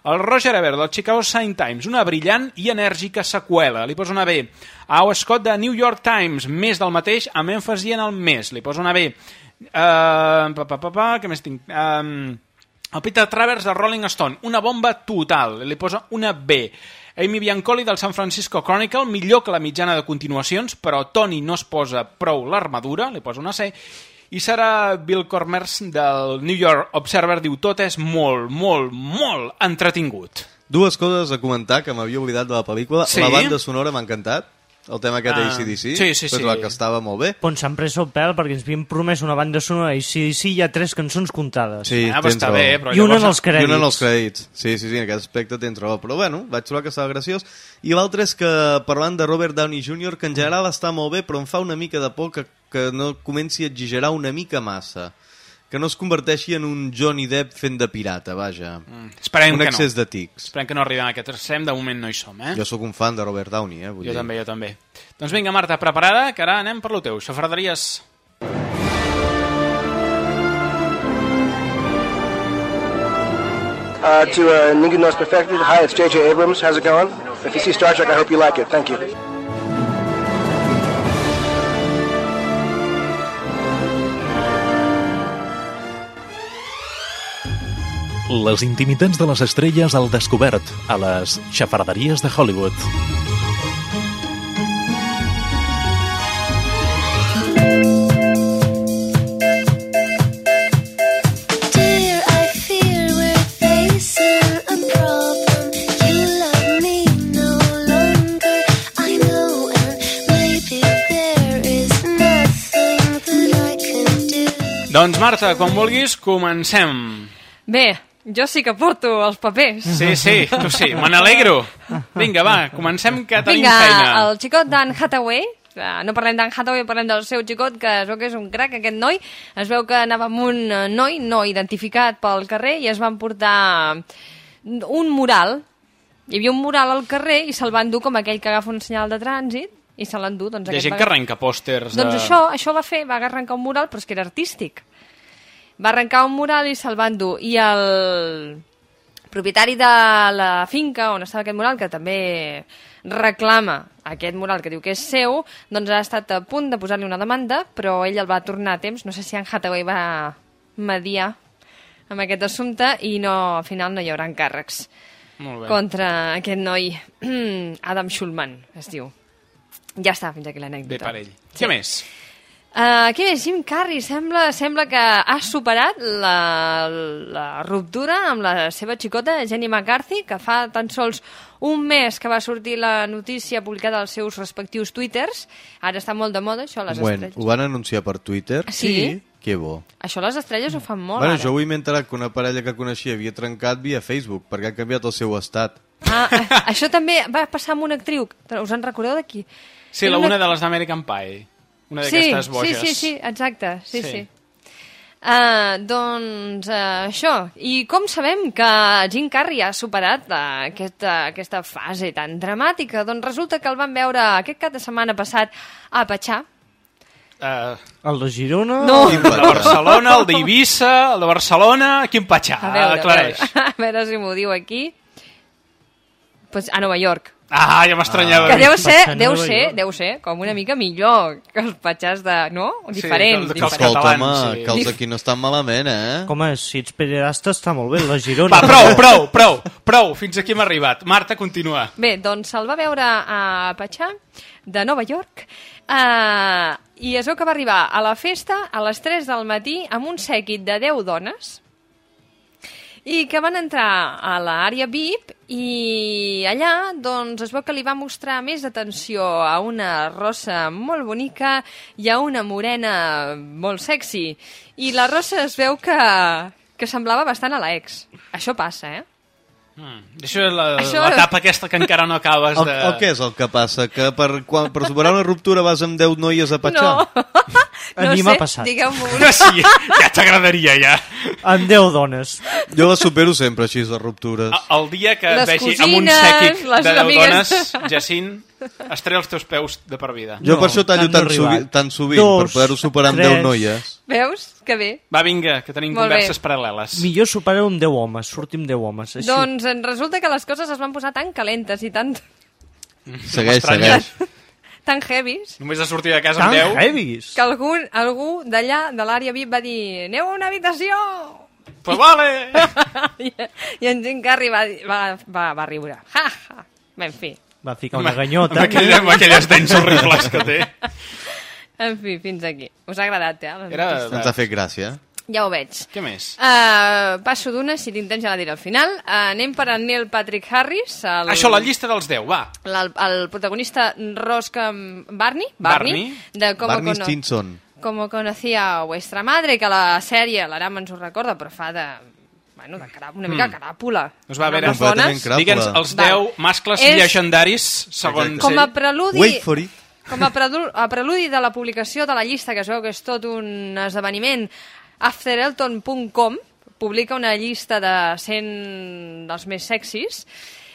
El Roger Ebert del Chicago Sun Times. Una brillant i enèrgica seqüela. Li posa una B. Au Scott de New York Times. Més del mateix amb èmfasi en el més. Li posa una B. Uh, pa, pa, pa, pa, què més tinc? Um, el Peter Travers de Rolling Stone, una bomba total, li posa una B. Amy Biancoli del San Francisco Chronicle, millor que la mitjana de continuacions, però Tony no es posa prou l'armadura, li posa una C. I serà Bill Cormers del New York Observer, diu tot és molt, molt, molt entretingut. Dues coses a comentar que m'havia oblidat de la pel·lícula. Sí? La banda sonora m'ha encantat. El tema aquest Ah, d'ACDC. sí, sí, sí. Que estava molt bé. Però ens han pres el pèl perquè ens havien promès una banda sonora i sí, sí, hi ha tres cançons comptades. Sí, Ah, però tens està raó. bé, però I una en els crèdits. I una en els crèdits. Sí, sí, sí, en aquest aspecte tens raó. Però bueno, vaig trobar que estava graciós. I l'altre és que, parlant de Robert Downey Jr., que en general està molt bé, però em fa una mica de por que, que no comenci a exagerar una mica massa. Que no es converteixi en un Johnny Depp fent de pirata, vaja. Mm, esperem un que no. excés de tics. Esperem que no arribem a aquest extrem, de moment no hi som, eh? Jo sóc un fan de Robert Downey, eh? Vull Jo dir. també, jo també. Doncs vinga, Marta, preparada, que ara anem per lo teu. Xafarderies... Uh, to uh, Ningu Knows Perfected, hi, it's J.J. Abrams. How's it going? If you see Star Trek, I hope you like it. Thank you. Les intimitats de les estrelles al descobert a les xafarderies de Hollywood. Dear, I fear we're facing a problem. You love me no longer. I know, and maybe there is nothing that I can do. Doncs Marta, quan vulguis, comencem. Bé, jo sí que porto els papers. Sí, sí, tu sí, me n'alegro. Vinga, va, comencem que tenim Vinga, feina. el xicot d'Anne Hathaway, eh, no parlem d'Anne Hathaway, parlem del seu xicot, que es veu que és un crac, aquest noi. Es veu que anava amb un eh, noi no identificat pel carrer i es van portar un mural. Hi havia un mural al carrer i se'l van dur com aquell que agafa un senyal de trànsit i se l'endú. Doncs, Hi ha gent va- que arrenca pòsters Doncs de... això, això va fer, va arrencar un mural, però és que era artístic. Va arrencar un mural i se'l va endur. I el propietari de la finca on estava aquest mural, que també reclama aquest mural que diu que és seu, doncs ha estat a punt de posar-li una demanda, però ell el va tornar a temps. No sé si en Hathaway va mediar amb aquest assumpte i no, al final no hi haurà encàrrecs Molt bé. contra aquest noi Adam Schulman, es diu. Ja està, fins aquí Bé l'anècdota. per ell. Què més? Uh, què més? Jim Carrey sembla, sembla que ha superat la, la ruptura amb la seva xicota, Jenny McCarthy, que fa tan sols un mes que va sortir la notícia publicada als seus respectius twitters. Ara està molt de moda, això, les Bueno, estrelles. ho van anunciar per Twitter? Sí. Que bo. Això les estrelles ho fan molt, bueno, ara. jo avui m'he enterat que una parella que coneixia havia trencat via Facebook perquè ha canviat el seu estat. Ah, ah, això també va passar amb una actriu. Us en recordeu d'aquí? Sí, la una de les d'American Pie. Una d'aquestes sí, boges. Sí, sí, sí, exacte. Sí, Sí. sí. Uh, doncs uh, això. I com sabem que Jim Carrey ha superat uh, aquesta, aquesta fase tan dramàtica? Doncs resulta que el van veure aquest cap de setmana passat a Patxà. Uh, El de Girona... No. el de Barcelona, el d'Eivissa, el de Barcelona, quin patxà, A veure, a aclareix. veure, a veure si m'ho diu aquí. Pues a Nova York. Ah, ja m'estranyava. Que deu ser, Patxà, deu ser, deu ser com una mica millor que els patxars de... No? Diferent. que els- que els diferent. Escolta, catalans, home, sí. que els d'aquí no estan malament, eh? Home, si ets pederasta està molt bé, de Girona. Va, prou, prou, prou, prou, fins aquí hem arribat. Marta, continua. Bé, doncs se'l va veure a Patxà, de Nova York, eh, i es veu que va arribar a la festa a les 3 del matí amb un sèquit de 10 dones i que van entrar a l'àrea VIP i allà doncs, es veu que li va mostrar més atenció a una rosa molt bonica i a una morena molt sexy. I la rosa es veu que, que semblava bastant a la ex. Això passa, eh? Mm. Això és la- Això- l'etapa aquesta que encara no acabes de... el què és el que passa? Que per, quan, per superar una ruptura vas amb 10 noies a patxar? No. A no mi sé, m'ha passat. Digueu-m'ho. Sí, ja t'agradaria, ja. Amb 10 dones. Jo les supero sempre així, les ruptures. El dia que Les et vegi amb un cosines, sèquic de 10 amigues. dones, Jacint, estrella els teus peus de per vida. Jo No, per això tallo tant no tan, he sovi, tan sovint, Dos, per poder-ho superar amb tres. 10 noies. Veus? Que bé. Va, vinga, que tenim Molt bé. converses paral·leles. Millor superar amb 10 homes, sortim 10 homes. Així. Doncs en resulta que les coses es van posar tan calentes i tan, Segueix, segueix. Tan heavies Només de sortir de casa Tan amb 10... heavies. que algú, algú d'allà, de l'àrea VIP, va dir aneu a una habitació! Pues vale! I, I en Jim Carrey va, va, va, va riure. Ha, ha. Bé, en fi. Va ficar una ganyota. Amb, aquella, amb aquelles dents horribles que té. En fi, fins aquí. Us ha agradat, eh? Era... notícia? Ens ha fet gràcia. Ja ho veig. Què més? Uh, passo d'una, si tinc temps ja la diré al final. Uh, anem per en Neil Patrick Harris. El, Això, la llista dels 10, va. el, el protagonista Rosca Barney, Barney. de Como, Barney cono, Stinson. como conocía vuestra madre, que la sèrie, l'Aram ens ho recorda, però fa de... Bueno, de carà, una mica Mm. caràpula. Doncs va, a veure, dones. Digue'ns els Val. 10 mascles És- llegendaris, segons Exacte. Com a ell. preludi... Wait for it. Com a, a preludi de la publicació de la llista, que es veu que és tot un esdeveniment, afterelton.com publica una llista de 100 dels més sexis.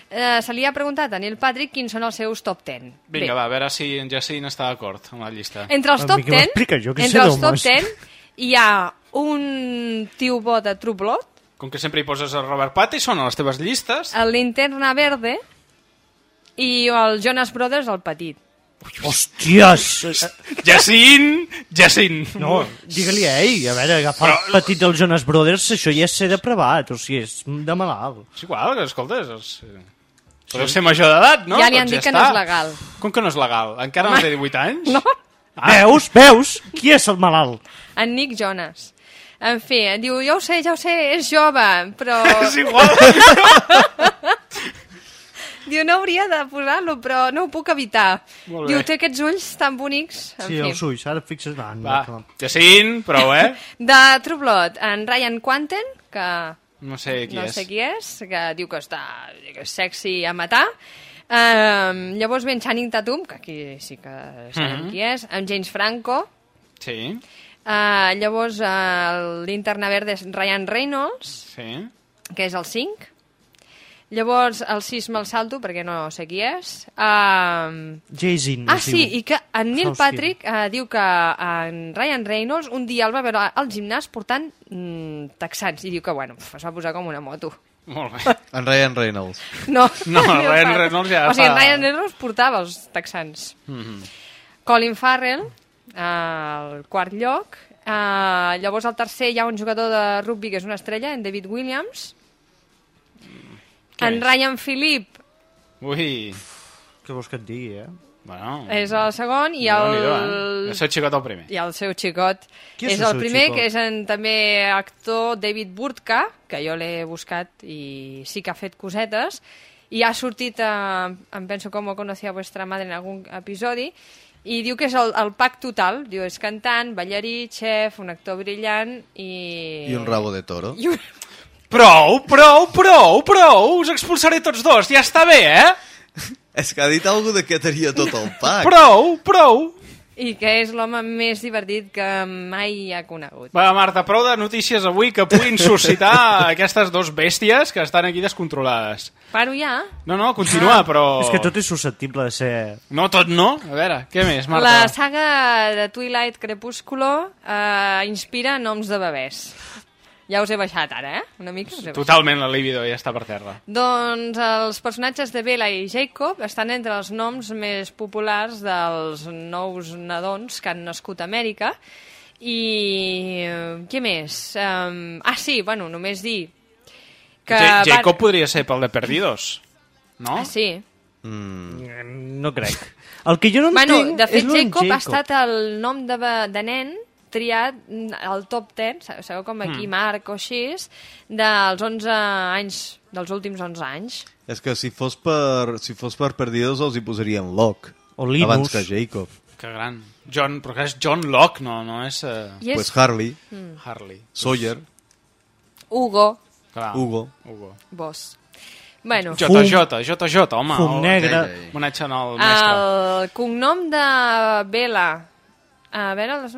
Eh, se li ha preguntat a Neil Patrick quins són els seus top 10. Vinga, va, a veure si en Jacint està d'acord amb la llista. Entre els top mi què 10, m'explica? Jo entre els top d'homes. 10 hi ha un tio bo de True Blood, Com que sempre hi poses el Robert Pattinson a les teves llistes... el Linterna Verde i el Jonas Brothers, el petit. Hòsties! Jacint! Jacint! No, digue-li a ell. A veure, agafar el petit dels Jonas Brothers, això ja és ser depravat, o sigui, és de malalt. És igual, que escolta, és... Podeu ser major d'edat, no? Ja li han Doncs dit que està. no és legal. Com que no és legal? Encara no té 18 anys? No? Ah. Veus? Veus? Qui és el malalt? En Nick Jonas. En fi, diu, ja ho sé, ja ho sé, és jove, però... És igual. diu, no hauria de posar-lo, però no ho puc evitar. Diu, té aquests ulls tan bonics. En Sí, fi. els ulls, ara fixes... Va, no, Va. Jacint, prou, eh? De True Blood, en Ryan Quanten, que No sé qui no és. sé qui és, que diu que està que és sexy a matar. Um, llavors ve en Channing Tatum, que aquí sí que sabem Mhm. qui és, amb James Franco. Sí, Uh, llavors uh, el linterna verde és Ryan Reynolds, sí. que és el 5. Llavors, el 6 me'l salto, perquè no sé qui és. Uh, Jason. ah, sí, diu. i que en Neil Patrick uh, diu que en Ryan Reynolds un dia el va veure al gimnàs portant mm, texans i diu que, bueno, es va posar com una moto. Molt bé. En Ryan Reynolds. No, No, Ryan Patrick. Reynolds ja O sigui, en Ryan Reynolds portava els texans. Mm -hmm. Colin Farrell, uh, al quart lloc. Uh, llavors, al tercer hi ha un jugador de rugby que és una estrella, en David Williams. Què En més? Ryan Phillip Ui. Què vols que et digui, eh? Bueno, és el segon i Déu-n'hi-do, eh? el... El seu xicot el primer. I el seu xicot. Qui és és el el seu primer, xicot? que és en, també actor David Burtka, que jo l'he buscat i sí que ha fet cosetes, i ha sortit, a, em penso com ho conocía vuestra madre en algun episodi, i diu que és el, el pack total. Diu, és cantant, ballarí, xef, un actor brillant i... I un rabo de toro. I un... Prou, prou, prou, prou! Us expulsaré tots dos, ja està bé, eh? És que ha dit algú de què tenia tot el pack. Prou, prou! I que és l'home més divertit que mai ha conegut. Va, Marta, prou de notícies avui que puguin suscitar aquestes dos bèsties que estan aquí descontrolades. Paro ja? No, no, continua, però... És que tot és susceptible de ser... No, tot no. A veure, què més, Marta? La saga de Twilight Crepúsculo eh, inspira noms de bebès. Ja us he baixat ara, eh? Una mica us he baixat. Totalment, la libido ja està per terra. Doncs els personatges de Bella i Jacob estan entre els noms més populars dels nous nadons que han nascut a Amèrica. I eh, què més? Um, ah, sí, bueno, només dir que... Ja Jacob podria ser pel de Perdidos, no? Ah, sí. Mm. No crec. El que jo no Bueno, entenc de fet, és d'en Jacob, ha estat el nom de, de nen triat al top 10, sa- sabeu com aquí Mm. Marc o així, dels 11 anys, dels últims 11 anys. És que si fos per, si fos per perdidos els hi posaríem Locke. O Linus. Abans que Jacob. Que gran. John, però que és John Locke, no, no és... Uh... Pues Harley. Mm. Harley. Sawyer. Hugo, Clar. Hugo. Hugo. Boss. Bueno, JJ, JJ, home. Fum o- negre. Homenatge al mestre. el cognom de Bella a veure, les-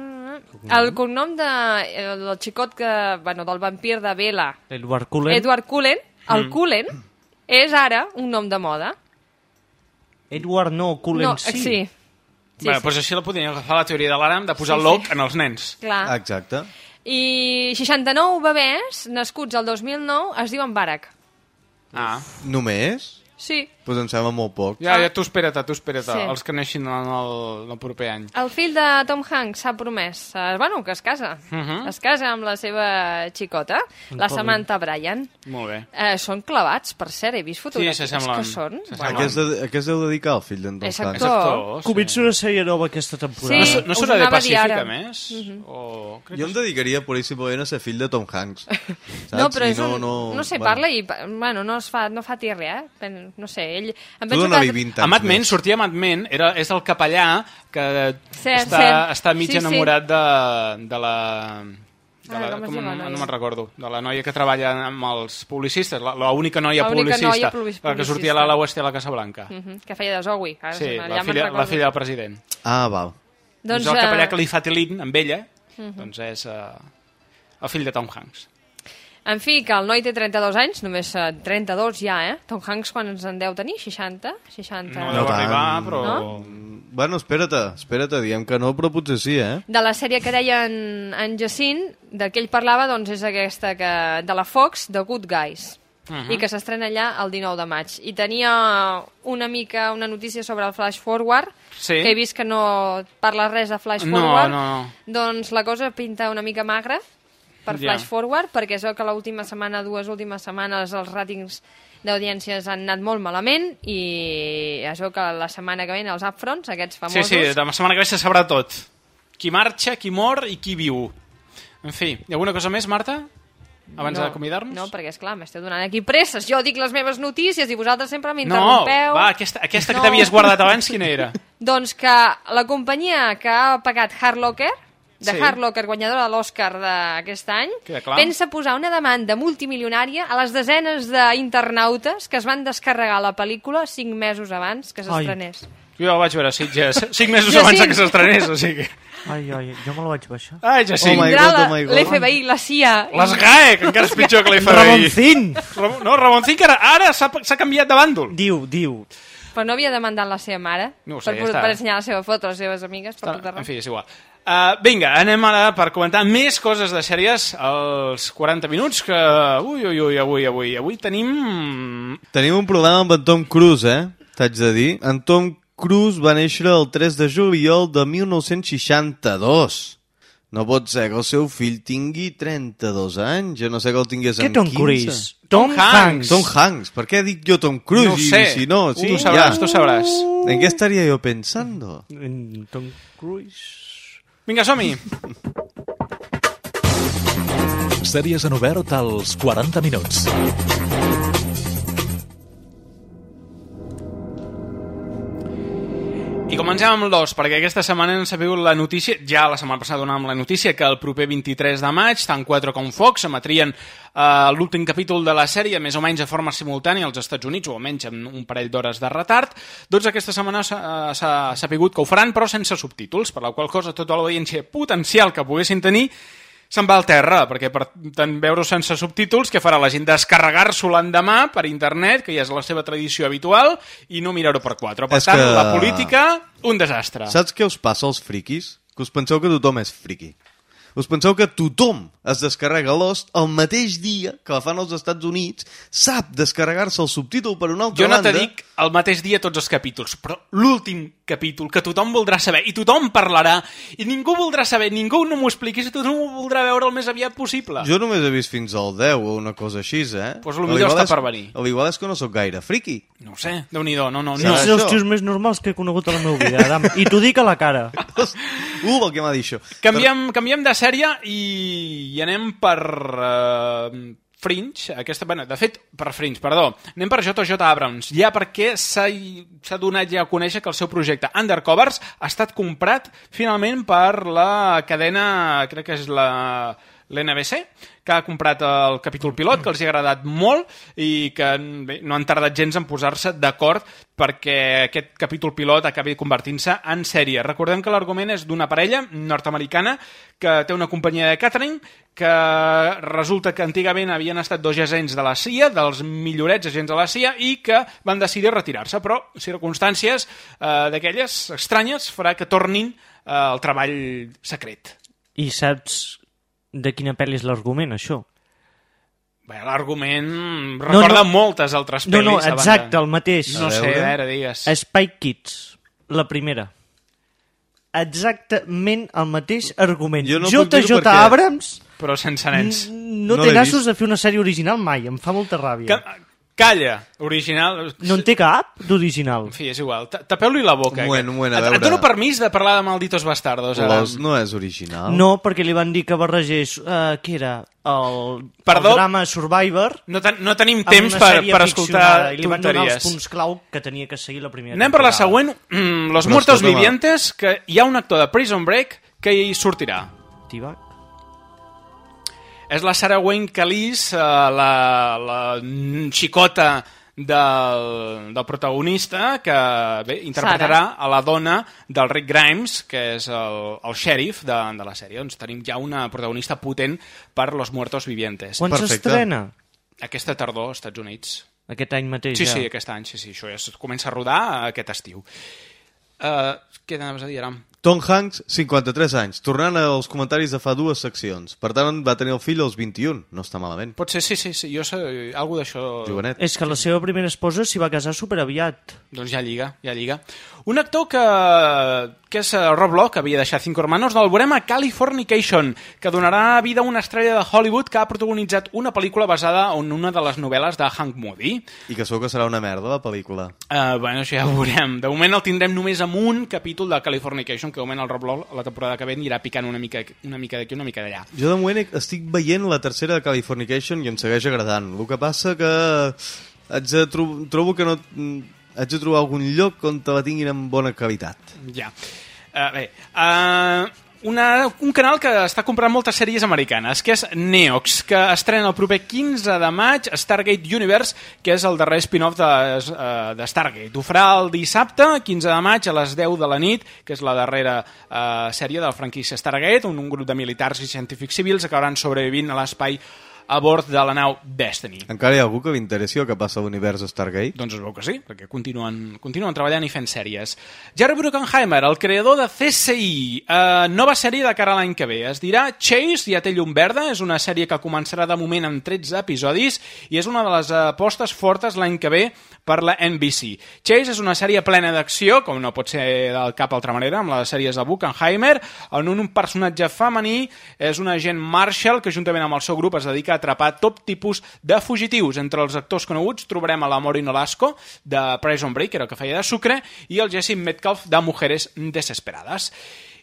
el cognom de, el, del xicot que, bueno, del vampir de Bella, Edward Cullen. Edward Cullen, el Mm. Cullen és ara un nom de moda. Edward no, Cullen no, sí. sí. Sí, bueno, sí. doncs així la podríem agafar la teoria de l'Aram de posar Sí, sí, sí. En els nens. Clar. Exacte. I 69 bebès nascuts al 2009 es diuen Barack. Ah. Només? Sí. Pues em sembla molt poc. Ja, ja, tu espera't, tu espera't, Sí. sí. els que neixin en el, el proper any. El fill de Tom Hanks s'ha promès, eh, bueno, que es casa. Mhm. Es casa amb la seva xicota, la Pobret. Samantha Bryan. Molt bé. Eh, són clavats, per cert, he vist fotografies s'assemblen. que són. A què, es de, a què es deu dedicar el fill d'en Tom És Hanks? actor. Comença una sèrie nova aquesta temporada. Sí, no, no serà de anava a dir Pacífic, ara. a més? Mhm. o... Crec Jo em dedicaria pur i simplement a ser fill de Tom Hanks. Saps? No, però és un, no, no sé, bueno. parla i, bueno, no, es fa, no fa tirri, eh? No sé, ell... Em Tu dona-li que... 20 A Mad anys Men, més. sortia a Mad Men, era, és el capellà que Cert, està, cert. està mig Sí, sí. enamorat de, de la... De la, com com, no noia? me'n recordo, de la noia que treballa amb els publicistes, la, la única noia publicista, noia publi- la que sortia a publicista. l'ala oeste a la Casa Blanca. Mhm, que feia de Zoe. Ara Sí, la, ja filla, la filla del president. Ah, val. Doncs, Doncs, el capellà eh, que li fa tilín amb ella, Mhm. doncs és uh, el fill de Tom Hanks. En fi, que el noi té 32 anys, només eh, 32 ja, eh? Tom Hanks quan ens en deu tenir? 60? 60? No deu arribar, però... No? Bueno, espera't, espera't, diem que no, però potser sí, eh? De la sèrie que deia en, en Jacint, de què ell parlava, doncs és aquesta que, de la Fox, The Good Guys. Mhm. i que s'estrena allà el 19 de maig. I tenia una mica una notícia sobre el Flash Forward, Sí. que he vist que no parla res de Flash No, Forward. no, no. Doncs la cosa pinta una mica magra per Ja. Flash Forward, perquè es veu que l'última setmana, dues últimes setmanes, els ràtings d'audiències han anat molt malament i es veu que la setmana que ve els upfronts, aquests Sí, famosos... sí, de la setmana que ve se sabrà tot. Qui marxa, qui mor i qui viu. En fi, hi ha alguna cosa més, Marta? Abans no, d'acomiadar-nos? No, perquè, és clar m'esteu donant aquí presses. Jo dic les meves notícies i vosaltres sempre No, m'interrompeu. va, aquesta, aquesta No. que t'havies guardat abans, quina era? Doncs que la companyia que ha pagat Hard Locker, de Sí. Hard Locker, guanyadora de l'Oscar d'aquest any, Queda clar. pensa posar una demanda multimilionària a les desenes d'internautes que es van descarregar la pel·lícula cinc mesos abans que s'estrenés. Jo el vaig veure a Sitges cinc mesos Jo abans sí. que s'estrenés, o sigui... Ai, ai, jo me la vaig baixar. Ai, Jacint. Oh my Tindrà God, la- oh my God. l'FBI, la CIA... Les GAE, que encara és pitjor que l'FBI. Ramoncín! Ram- No, Ramoncín, que ara, ara s'ha s'ha canviat de bàndol. Diu, diu. Però no havia demandat la seva mare No sé, per, ja està. per ensenyar la seva foto a les seves amigues. Per portar En fi, és igual. Uh, vinga, anem ara per comentar més coses de sèries als 40 minuts que... Ui, ui, ui, avui, avui, avui tenim... Tenim un problema amb en Tom Cruise, eh? T'haig de dir. En Tom Cruise va néixer el 3 de juliol de 1962. No pot ser que el seu fill tingui 32 anys. Jo no sé que el tingués Què amb Tom 15. Cruise? Tom Hanks. Tom Hanks. Per què dic jo Tom Cruise? No ho I sé. si no, sí, Tu sabràs, ja. tu sabràs. ¿En qué estaría yo pensando? En Tom Cruise... Vinga, som-hi. Sèries en obert als 40 minuts. Comencem amb l'os, perquè aquesta setmana hem sabut la notícia, ja la setmana passada donàvem la notícia, que el proper 23 de maig, tant 4 com Fox, emetrien eh, l'últim capítol de la sèrie, més o menys de forma simultània als Estats Units, o almenys amb un parell d'hores de retard. Doncs aquesta setmana s'ha eh, sapigut que ho faran, però sense subtítols, per la qual cosa tota l'audiència potencial que poguessin tenir se'n va al terra, perquè per tant veure sense subtítols, què farà la gent? Descarregar-s'ho l'endemà per internet, que ja és la seva tradició habitual, i no mirar-ho per quatre. Per És tant, que- la política, un desastre. Saps què us passa als friquis? Que us penseu que tothom és friqui. Us penseu que tothom es descarrega Lost el mateix dia que la fan als Estats Units, sap descarregar-se el subtítol per una altra Jo no banda... te dic el mateix dia tots els capítols, però l'últim capítol, que tothom voldrà saber, i tothom parlarà, i ningú voldrà saber, ningú no m'ho expliquis, i tothom ho voldrà veure el més aviat possible. Jo només he vist fins al 10 o una cosa així, eh? Pues lo millor L'igual està és- per venir. L'igual és que no sóc gaire friqui. No ho sé, déu nhi no, no, no. No, és els tios més normals que he conegut a la meva vida, Adam. I t'ho dic a la cara. Uh, el que m'ha dit això. Canviem, canviem de sèrie i, i anem per uh, Fringe. Aquesta, bueno, de fet, per Fringe, perdó. Anem per JJ Abrams, ja perquè s'ha donat ja a conèixer que el seu projecte Undercovers ha estat comprat finalment per la cadena, crec que és la l'NBC, que ha comprat el capítol pilot, que els hi ha agradat molt i que bé, no han tardat gens en posar-se d'acord perquè aquest capítol pilot acabi convertint-se en sèrie. Recordem que l'argument és d'una parella nord-americana que té una companyia de catering que resulta que antigament havien estat dos agents de la CIA, dels millorets agents de la CIA, i que van decidir retirar-se, però circumstàncies eh, d'aquelles estranyes farà que tornin eh, al treball secret. I saps de quina pel·li és l'argument, això? Bé, l'argument recorda moltes altres No, pel·lis. no, banda. exacte, el mateix. No sé, a veure, digues. Spy Kids, la primera. Exactament el mateix argument. Jo no JJ perquè- Abrams Però sense nens. no, No té nassos de fer una sèrie original mai, em fa molta ràbia. Que, calla, original... No en té cap d'original. En fi, és igual. Ta- Tapeu-li la boca. Un moment, que- un moment, a veure. Et dono permís de parlar de Malditos Bastardos. ara. Lost no és original. No, perquè li van dir que barregés, uh, què era, el, Perdó? el drama Survivor No, ten, no tenim temps per, per escoltar i li van donar els tonteries. punts clau que tenia que seguir la primera Anem per la temporada. següent. Mm, Los Però Muertos escolta, Vivientes, que hi ha un actor de Prison Break que hi sortirà. Tibac. És la Sarah Wayne Callis, eh, la, la xicota del, del protagonista, que bé, interpretarà a la dona del Rick Grimes, que és el, el xèrif de, de la sèrie. Doncs tenim ja una protagonista potent per Los Muertos Vivientes. Quan s'estrena? Aquesta tardor, als Estats Units. Aquest any mateix, Sí, ja. sí, aquest any, sí, sí. Això ja es comença a rodar aquest estiu. Uh, què anaves a dir, Aram? Tom Hanks, 53 anys, tornant als comentaris de fa dues seccions. Per tant, va tenir el fill als 21. No està malament. Pot ser, sí, sí, sí. Jo sé algú d'això... Jovenet. És que la seva primera esposa s'hi va casar superaviat. Doncs ja lliga, ja lliga. Un actor que, que és eh, Rob Lowe, que havia deixat Cinco Hermanos, el veurem a Californication, que donarà vida a una estrella de Hollywood que ha protagonitzat una pel·lícula basada en una de les novel·les de Hank Moody. I que segur que serà una merda, la pel·lícula. Uh, bueno, això ja ho veurem. De moment el tindrem només amb un capítol de Californication, que moment el Rob Lowe la temporada que ve anirà picant una mica, una mica d'aquí, una mica d'allà. Jo de moment estic veient la tercera de Californication i em segueix agradant. El que passa que haig de tro trobo que no... Haig de trobar algun lloc on te la tinguin en bona qualitat. Ja. Uh, bé, uh, una, un canal que està comprant moltes sèries americanes, que és Neox, que estrena el proper 15 de maig Stargate Universe, que és el darrer spin-off de, eh, de Stargate. Ho farà el dissabte, 15 de maig, a les 10 de la nit, que és la darrera eh, sèrie de la franquícia Stargate, on un grup de militars i científics civils acabaran sobrevivint a l'espai a bord de la nau Destiny. Encara hi ha algú que li interessi el que passa a l'univers Stargate? Doncs es veu que sí, perquè continuen, continuen treballant i fent sèries. Jerry Bruckheimer, el creador de CSI, eh, nova sèrie de cara a l'any que ve. Es dirà Chase, ja té llum verda, és una sèrie que començarà de moment amb 13 episodis i és una de les apostes fortes l'any que ve per la NBC. Chase és una sèrie plena d'acció, com no pot ser del cap altra manera, amb les sèries de Buchenheimer, on un personatge femení és un agent Marshall que juntament amb el seu grup es dedica a atrapar tot tipus de fugitius. Entre els actors coneguts trobarem a la Maureen Olasco, de Prison Break, que era el que feia de Sucre, i el Jesse Metcalf, de Mujeres Desesperades.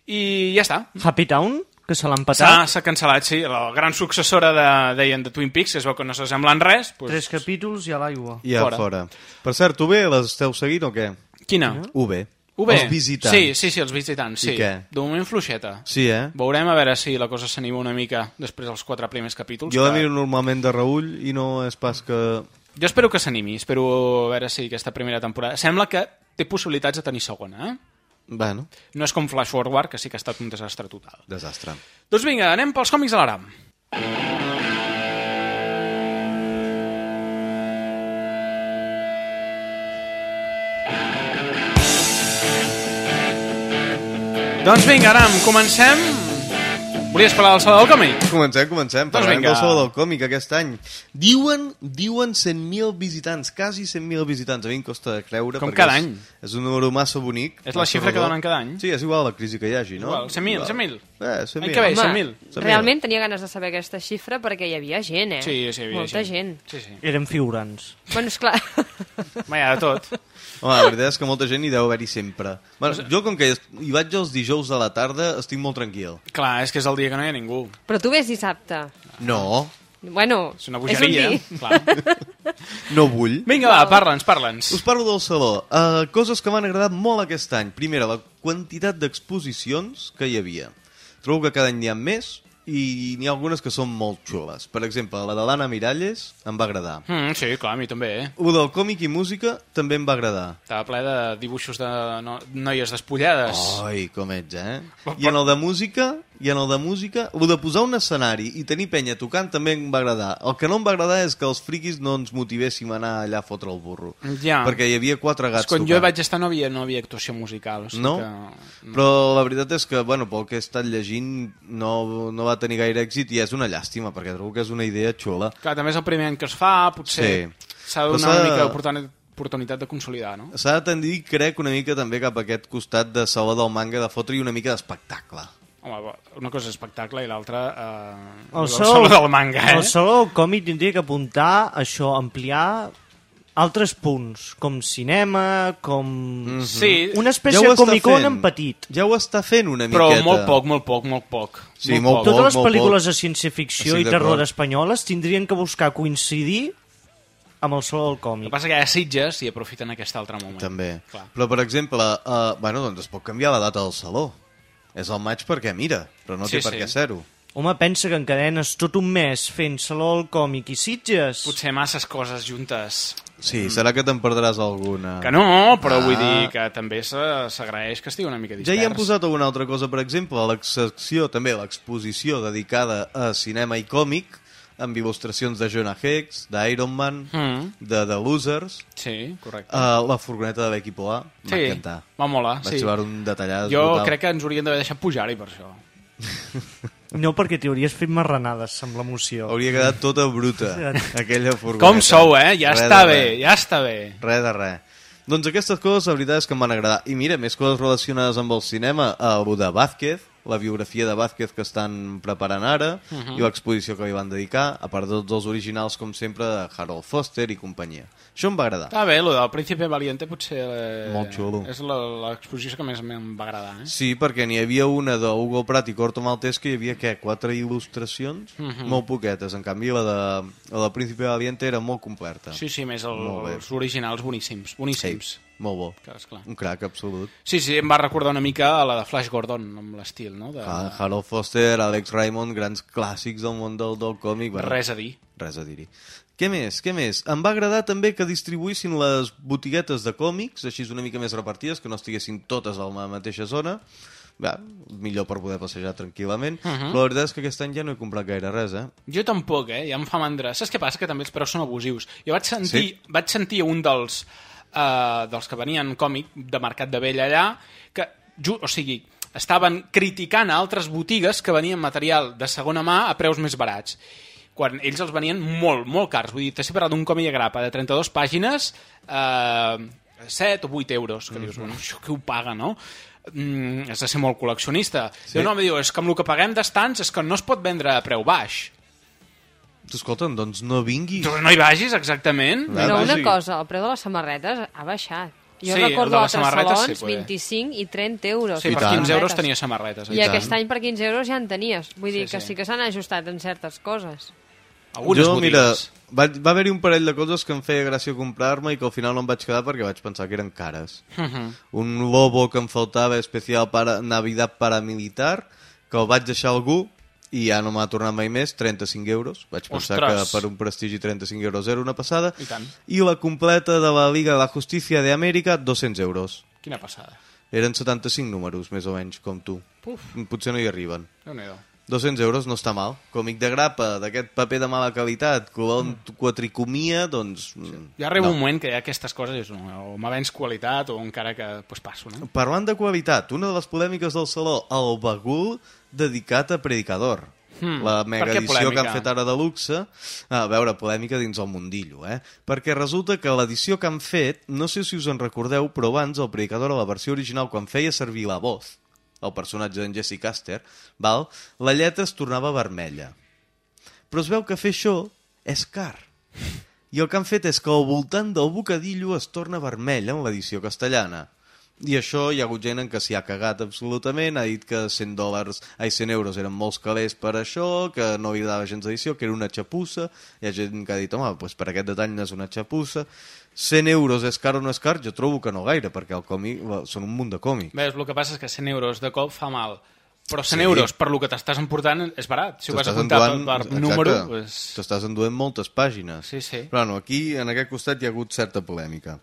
I ja està. Happy Town, que se l'han S'ha patat. s'ha cancel·lat, sí. La gran successora de, deien, de Twin Peaks, que es veu que no s'assemblen res. Doncs... Tres capítols i a l'aigua. I a Fora. fora. Per cert, UB les esteu seguint o què? Quina? UB. UB? Els visitants. Sí, sí, sí, els visitants, I sí. què? De moment fluixeta. Sí, eh? Veurem a veure si la cosa s'anima una mica després dels quatre primers capítols. Jo que- miro normalment de reull i no és pas que... Jo espero que s'animi, espero a veure si aquesta primera temporada... Sembla que té possibilitats de tenir segona, eh? Bueno, No és com Flash Forward, que sí que ha estat un desastre total. desastre. Doncs vinga, anem pels còmics de l'Aram. Doncs vinga, Aram, comencem. Volies parlar del Saló del Còmic? Comencem, comencem. Doncs Parlem vinga. del Saló del Còmic aquest any. Diuen, diuen 100.000 visitants, quasi 100.000 visitants. A mi em costa de creure. Com cada és, any. És un número massa bonic. És la xifra que donen cada any? Sí, és igual la crisi que hi hagi, no? Igual, 100.000, Igual. 100.000. Eh, 100.000. Any que ve, Home, 100.000. 100.000. realment tenia ganes de saber aquesta xifra perquè hi havia gent, eh? Sí, sí, hi havia Molta gent. gent. Sí, sí. Eren figurants. Bueno, esclar. Ma, hi ha de tot. Home, la veritat és que molta gent hi deu haver-hi sempre. Bueno, jo, com que hi vaig els dijous a la tarda, estic molt tranquil. Clar, és que és el dia que no hi ha ningú. Però tu ves dissabte. No, Bueno, És una un bogeria, dia. clar. no vull. Vinga, va, parla'ns, parla'ns. Us parlo del saló. Uh, coses que m'han agradat molt aquest any. Primera, la quantitat d'exposicions que hi havia. Trobo que cada any n'hi ha més i n'hi ha algunes que són molt xules. Per exemple, la de l'Anna Miralles em va agradar. Mm, sí, clar, a mi també, eh? Lo del còmic i música també em va agradar. Estava ple de dibuixos de no, noies despullades. Ai, com ets, eh? I en el de música, i en el de música, el de posar un escenari i tenir penya tocant també em va agradar. El que no em va agradar és que els friquis no ens motivéssim a anar allà a fotre el burro. Ja. Perquè hi havia quatre És gats quan tocant. jo vaig estar no havia, no havia actuació musical. O sigui No? Que... Però la veritat és que, bueno, pel que he estat llegint, no, no va tenir gaire èxit i és una llàstima, perquè trobo que és una idea xula. Clar, també és el primer any que es fa, potser Sí. s'ha de Però donar una mica d'oportuni- oportunitat de consolidar, no? S'ha de tendir, crec, una mica també cap a aquest costat de saló del manga, de fotre-hi una mica d'espectacle. Home, una cosa és espectacle i l'altra... Eh, El el saló, saló del manga, eh? El saló del còmic tindria que apuntar això, ampliar altres punts, com cinema, com... Sí. Una espècie. Ja de Comic-Con fent. en petit. Ja ho està fent una Però miqueta. molt poc, molt poc, molt poc. Sí, molt poc. poc. Totes les molt pel·lícules poc. de ciència-ficció i terror espanyoles tindrien que buscar coincidir amb el saló del El que còmic. passa que hi ha Sitges i aprofiten aquest altre moment. També. Clar. Però, per exemple, uh, bueno, doncs es pot canviar la data del saló. És el maig perquè mira, però no Sí, té per sí. què ser-ho. Home, pensa que encadenes tot un mes fent saló del còmic i Sitges. Potser masses coses juntes. Sí, serà que te'n perdràs alguna. Que no, però Ah. vull dir que també se- s'agraeix que estigui una mica Ja dispers. hi han posat alguna altra cosa, per exemple, la secció, també l'exposició dedicada a cinema i còmic, amb il·lustracions de Jonah Hex, d'Iron Man, Mm. de The Losers, Sí, correcte. uh, la furgoneta de Becky Poa, Sí, va molar, Vaig sí. trobar un detallat Jo brutal. crec que ens haurien d'haver deixat pujar-hi per això. No, perquè t'hi hauries fet marranades amb l'emoció. Hauria quedat tota bruta, aquella furgoneta. Com sou, eh? Ja Res està bé, res. ja està bé. Res de res. Doncs aquestes coses, la veritat és que em van agradar. I mira, més coses relacionades amb el cinema, el de Vázquez, la biografia de Vázquez que estan preparant ara, Mhm. i l'exposició que li van dedicar, a part de tots els originals, com sempre, de Harold Foster i companyia. Això em va agradar. Està bé, lo del Príncipe Valiente potser... Eh, Molt xulo. És la- l'exposició que més em va agradar, eh? Sí, perquè n'hi havia una d'Hugo Prat i Corto Maltès que hi havia, què, quatre il·lustracions? Mhm. Molt poquetes. En canvi, la de, la de Príncipe Valiente era molt completa. Sí, sí, més el, Molt els originals boníssims. boníssims. Molt bo. Que, esclar. Un crac absolut. Sí, sí, em va recordar una mica a la de Flash Gordon, amb l'estil, no? De... Ha- Harold Foster, Alex Raymond, grans clàssics del món del, del còmic. Bueno, Res a dir. Res a dir-hi. Què més? Què més? Em va agradar també que distribuïssin les botiguetes de còmics, així una mica més repartides, que no estiguessin totes a la mateixa zona. Va, millor per poder passejar tranquil·lament. Mhm. Però la veritat és que aquest any ja no he comprat gaire res, eh? Jo tampoc, eh? Ja em fa mandra. Saps què passa? Que també els preus són abusius. Jo vaig sentir, Sí? vaig sentir un dels, uh, dels que venien còmic de Mercat de Vell allà, que, o sigui, estaven criticant a altres botigues que venien material de segona mà a preus més barats quan ells els venien molt, molt cars. Vull dir, t'he parlat d'un còmic a grapa de 32 pàgines, eh, 7 o 8 euros, que dius, bueno, això qui ho paga, no? Mm, has de ser molt col·leccionista. Sí. Sí. Jo no, em diu, és que amb el que paguem d'estants és que no es pot vendre a preu baix. Escolta'm, doncs no vinguis. Tu no hi vagis, exactament. Però una cosa, el preu de les samarretes ha baixat. Jo Sí, recordo altres samarretes salons, sí, poder. 25 i 30 euros. Sí, per les 15 euros samarretes. tenia samarretes. I aquest any per 15 euros ja en tenies. Vull dir Sí, que sí. sí que s'han ajustat en certes coses. jo, mira, va, va haver-hi un parell de coses que em feia gràcia comprar-me i que al final no em vaig quedar perquè vaig pensar que eren cares. Mhm. Un lobo que em faltava especial para Navidad paramilitar, que el vaig deixar algú i ja no m'ha tornat mai més, 35 euros. Vaig pensar Ostres. que per un prestigi 35 euros era una passada. I tant. I la completa de la Liga de la Justícia d'Amèrica, 200 euros. Quina passada. Eren 75 números, més o menys, com tu. Uf. Potser no hi arriben. Déu-n'hi-do. 200 euros no està mal. Còmic de grapa, d'aquest paper de mala qualitat, color mm. quatricomia, doncs... mm, Ja arriba no. un moment que hi ha aquestes coses, és, o m'avens qualitat o encara que pues, passo, no? Parlant de qualitat, una de les polèmiques del Saló, el bagul dedicat a Predicador. Hmm, La mega edició que han fet ara de luxe, a veure, polèmica dins el mundillo, eh? Perquè resulta que l'edició que han fet, no sé si us en recordeu, però abans el Predicador, a la versió original, quan feia servir la voz, el personatge d'en Jesse Caster, val? la lletra es tornava vermella. Però es veu que fer això és car. I el que han fet és que al voltant del bocadillo es torna vermell en l'edició castellana. I això hi ha hagut gent en què s'hi ha cagat absolutament, ha dit que 100 dòlars, ai, 100 euros eren molts calés per això, que no li agradava gens d'edició, que era una xapussa. Hi ha gent que ha dit, home, doncs per aquest detall no és una xapussa. 100 euros és car o no és car? Jo trobo que no gaire, perquè el còmic són un munt de còmic. Veus, el que passa és que 100 euros de cop fa mal. Però 100 Sí. euros per lo que t'estàs emportant és barat. Si ho vas a comptar per, enduant- per número... exacte, Pues... T'estàs enduent moltes pàgines. Sí, sí. Però no, aquí, en aquest costat, hi ha hagut certa polèmica.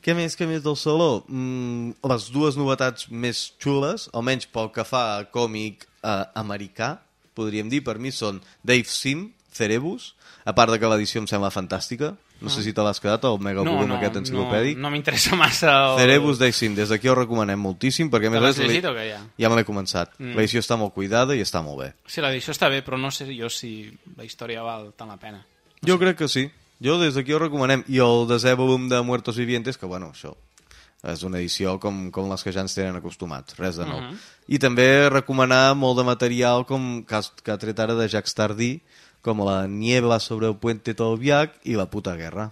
Què més, què més del Saló? Mm, les dues novetats més xules, almenys pel que fa a còmic eh, americà, podríem dir, per mi són Dave Sim, Cerebus, a part de que l'edició em sembla fantàstica. No sé Ah. si te l'has quedat, el mega No, volum no, aquest enciclopèdic. no, no m'interessa massa el- Cerebus Dave Sim, des d'aquí ho recomanem moltíssim, perquè a més l'has més, llegit li- o què, ja? ja me l'he començat. Mm. L'edició està molt cuidada i està molt bé. Sí, l'edició està bé, però no sé jo si la història val tant la pena. Jo crec que sí. Jo des d'aquí ho recomanem. I el desè volum de Muertos Vivientes, que bueno, això és una edició com, com les que ja ens tenen acostumats, res de nou. Mhm. I també recomanar molt de material com que, has- que ha tret ara de Jacques Tardí, com La niebla sobre el puente Tolbiac i La puta guerra.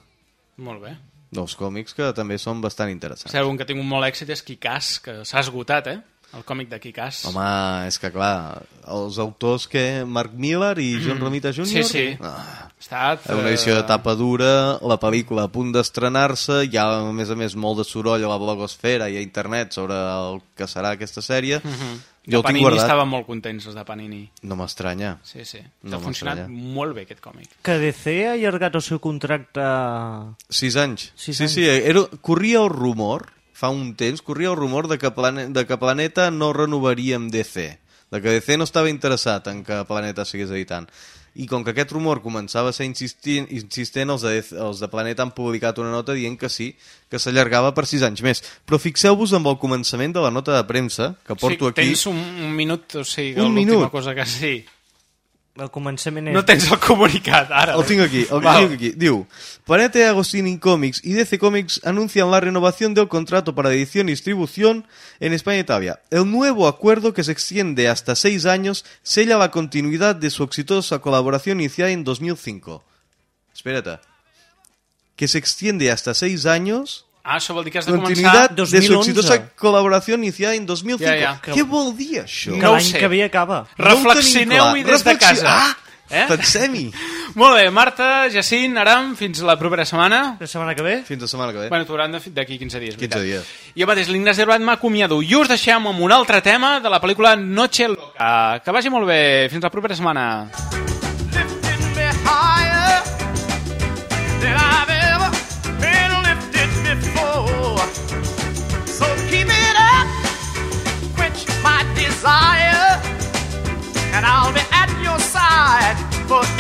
Molt bé. Dos còmics que també són bastant interessants. Si algun que ha tingut molt èxit és Kikàs, que s'ha esgotat, eh? El còmic de Kikàs. Home, és que clar, els autors que Mark Miller i John Mm. Romita Jr. Sí, sí. Ah. Estat... Una edició de eh, tapa dura, la pel·lícula a punt d'estrenar-se, hi ha a més a més molt de soroll a la blogosfera i a internet sobre el que serà aquesta sèrie. Mhm. Jo de el tinc Panini guardat. estaven molt contents, els de Panini. No m'estranya. Sí, sí. No ha funcionat molt bé, aquest còmic. Que DC ha allargat el seu contracte... Sis anys. Sis sí, anys. sí, era, corria el rumor, fa un temps, corria el rumor de que, plane, de que Planeta no renovaria amb DC. De que DC no estava interessat en que Planeta seguís editant. I com que aquest rumor començava a ser insistent, insistent els, de, els de Planeta han publicat una nota dient que sí, que s'allargava per sis anys més. Però fixeu-vos amb el començament de la nota de premsa, que porto sí, aquí... Tens un, un minut, o sigui, l'última cosa que sí. El començament és... No tens el comunicat, ara. El tinc aquí, el Val. tinc aquí. Diu, Planeta y Agostini Comics y DC Comics anuncian la renovación del contrato para edición y distribución en España y Italia. El nuevo acuerdo, que se extiende hasta seis años, sella la continuidad de su exitosa colaboración iniciada en 2005. Espérate. Que se extiende hasta seis años... Ah, això vol dir que has de Continuidad començar... de su exitosa colaboración iniciada en 2005. Ja, ja. Què vol dir això? Que l'any que ve acaba. Reflexioneu-hi No ho tenim des de casa. Ah, Eh? pensem-hi. Molt bé, Marta, Jacint, Aram, fins la propera setmana. La setmana que ve? Fins la setmana que ve. Bueno, t'hauran de- d'aquí 15 dies. 15 veritat. dies. Jo mateix, l'Ignasi Herbat m'acomiado. I us deixem amb un altre tema de la pel·lícula Noche Loca. Que vagi molt bé. Fins la propera setmana. me higher than I've I'll be at your side forevermore.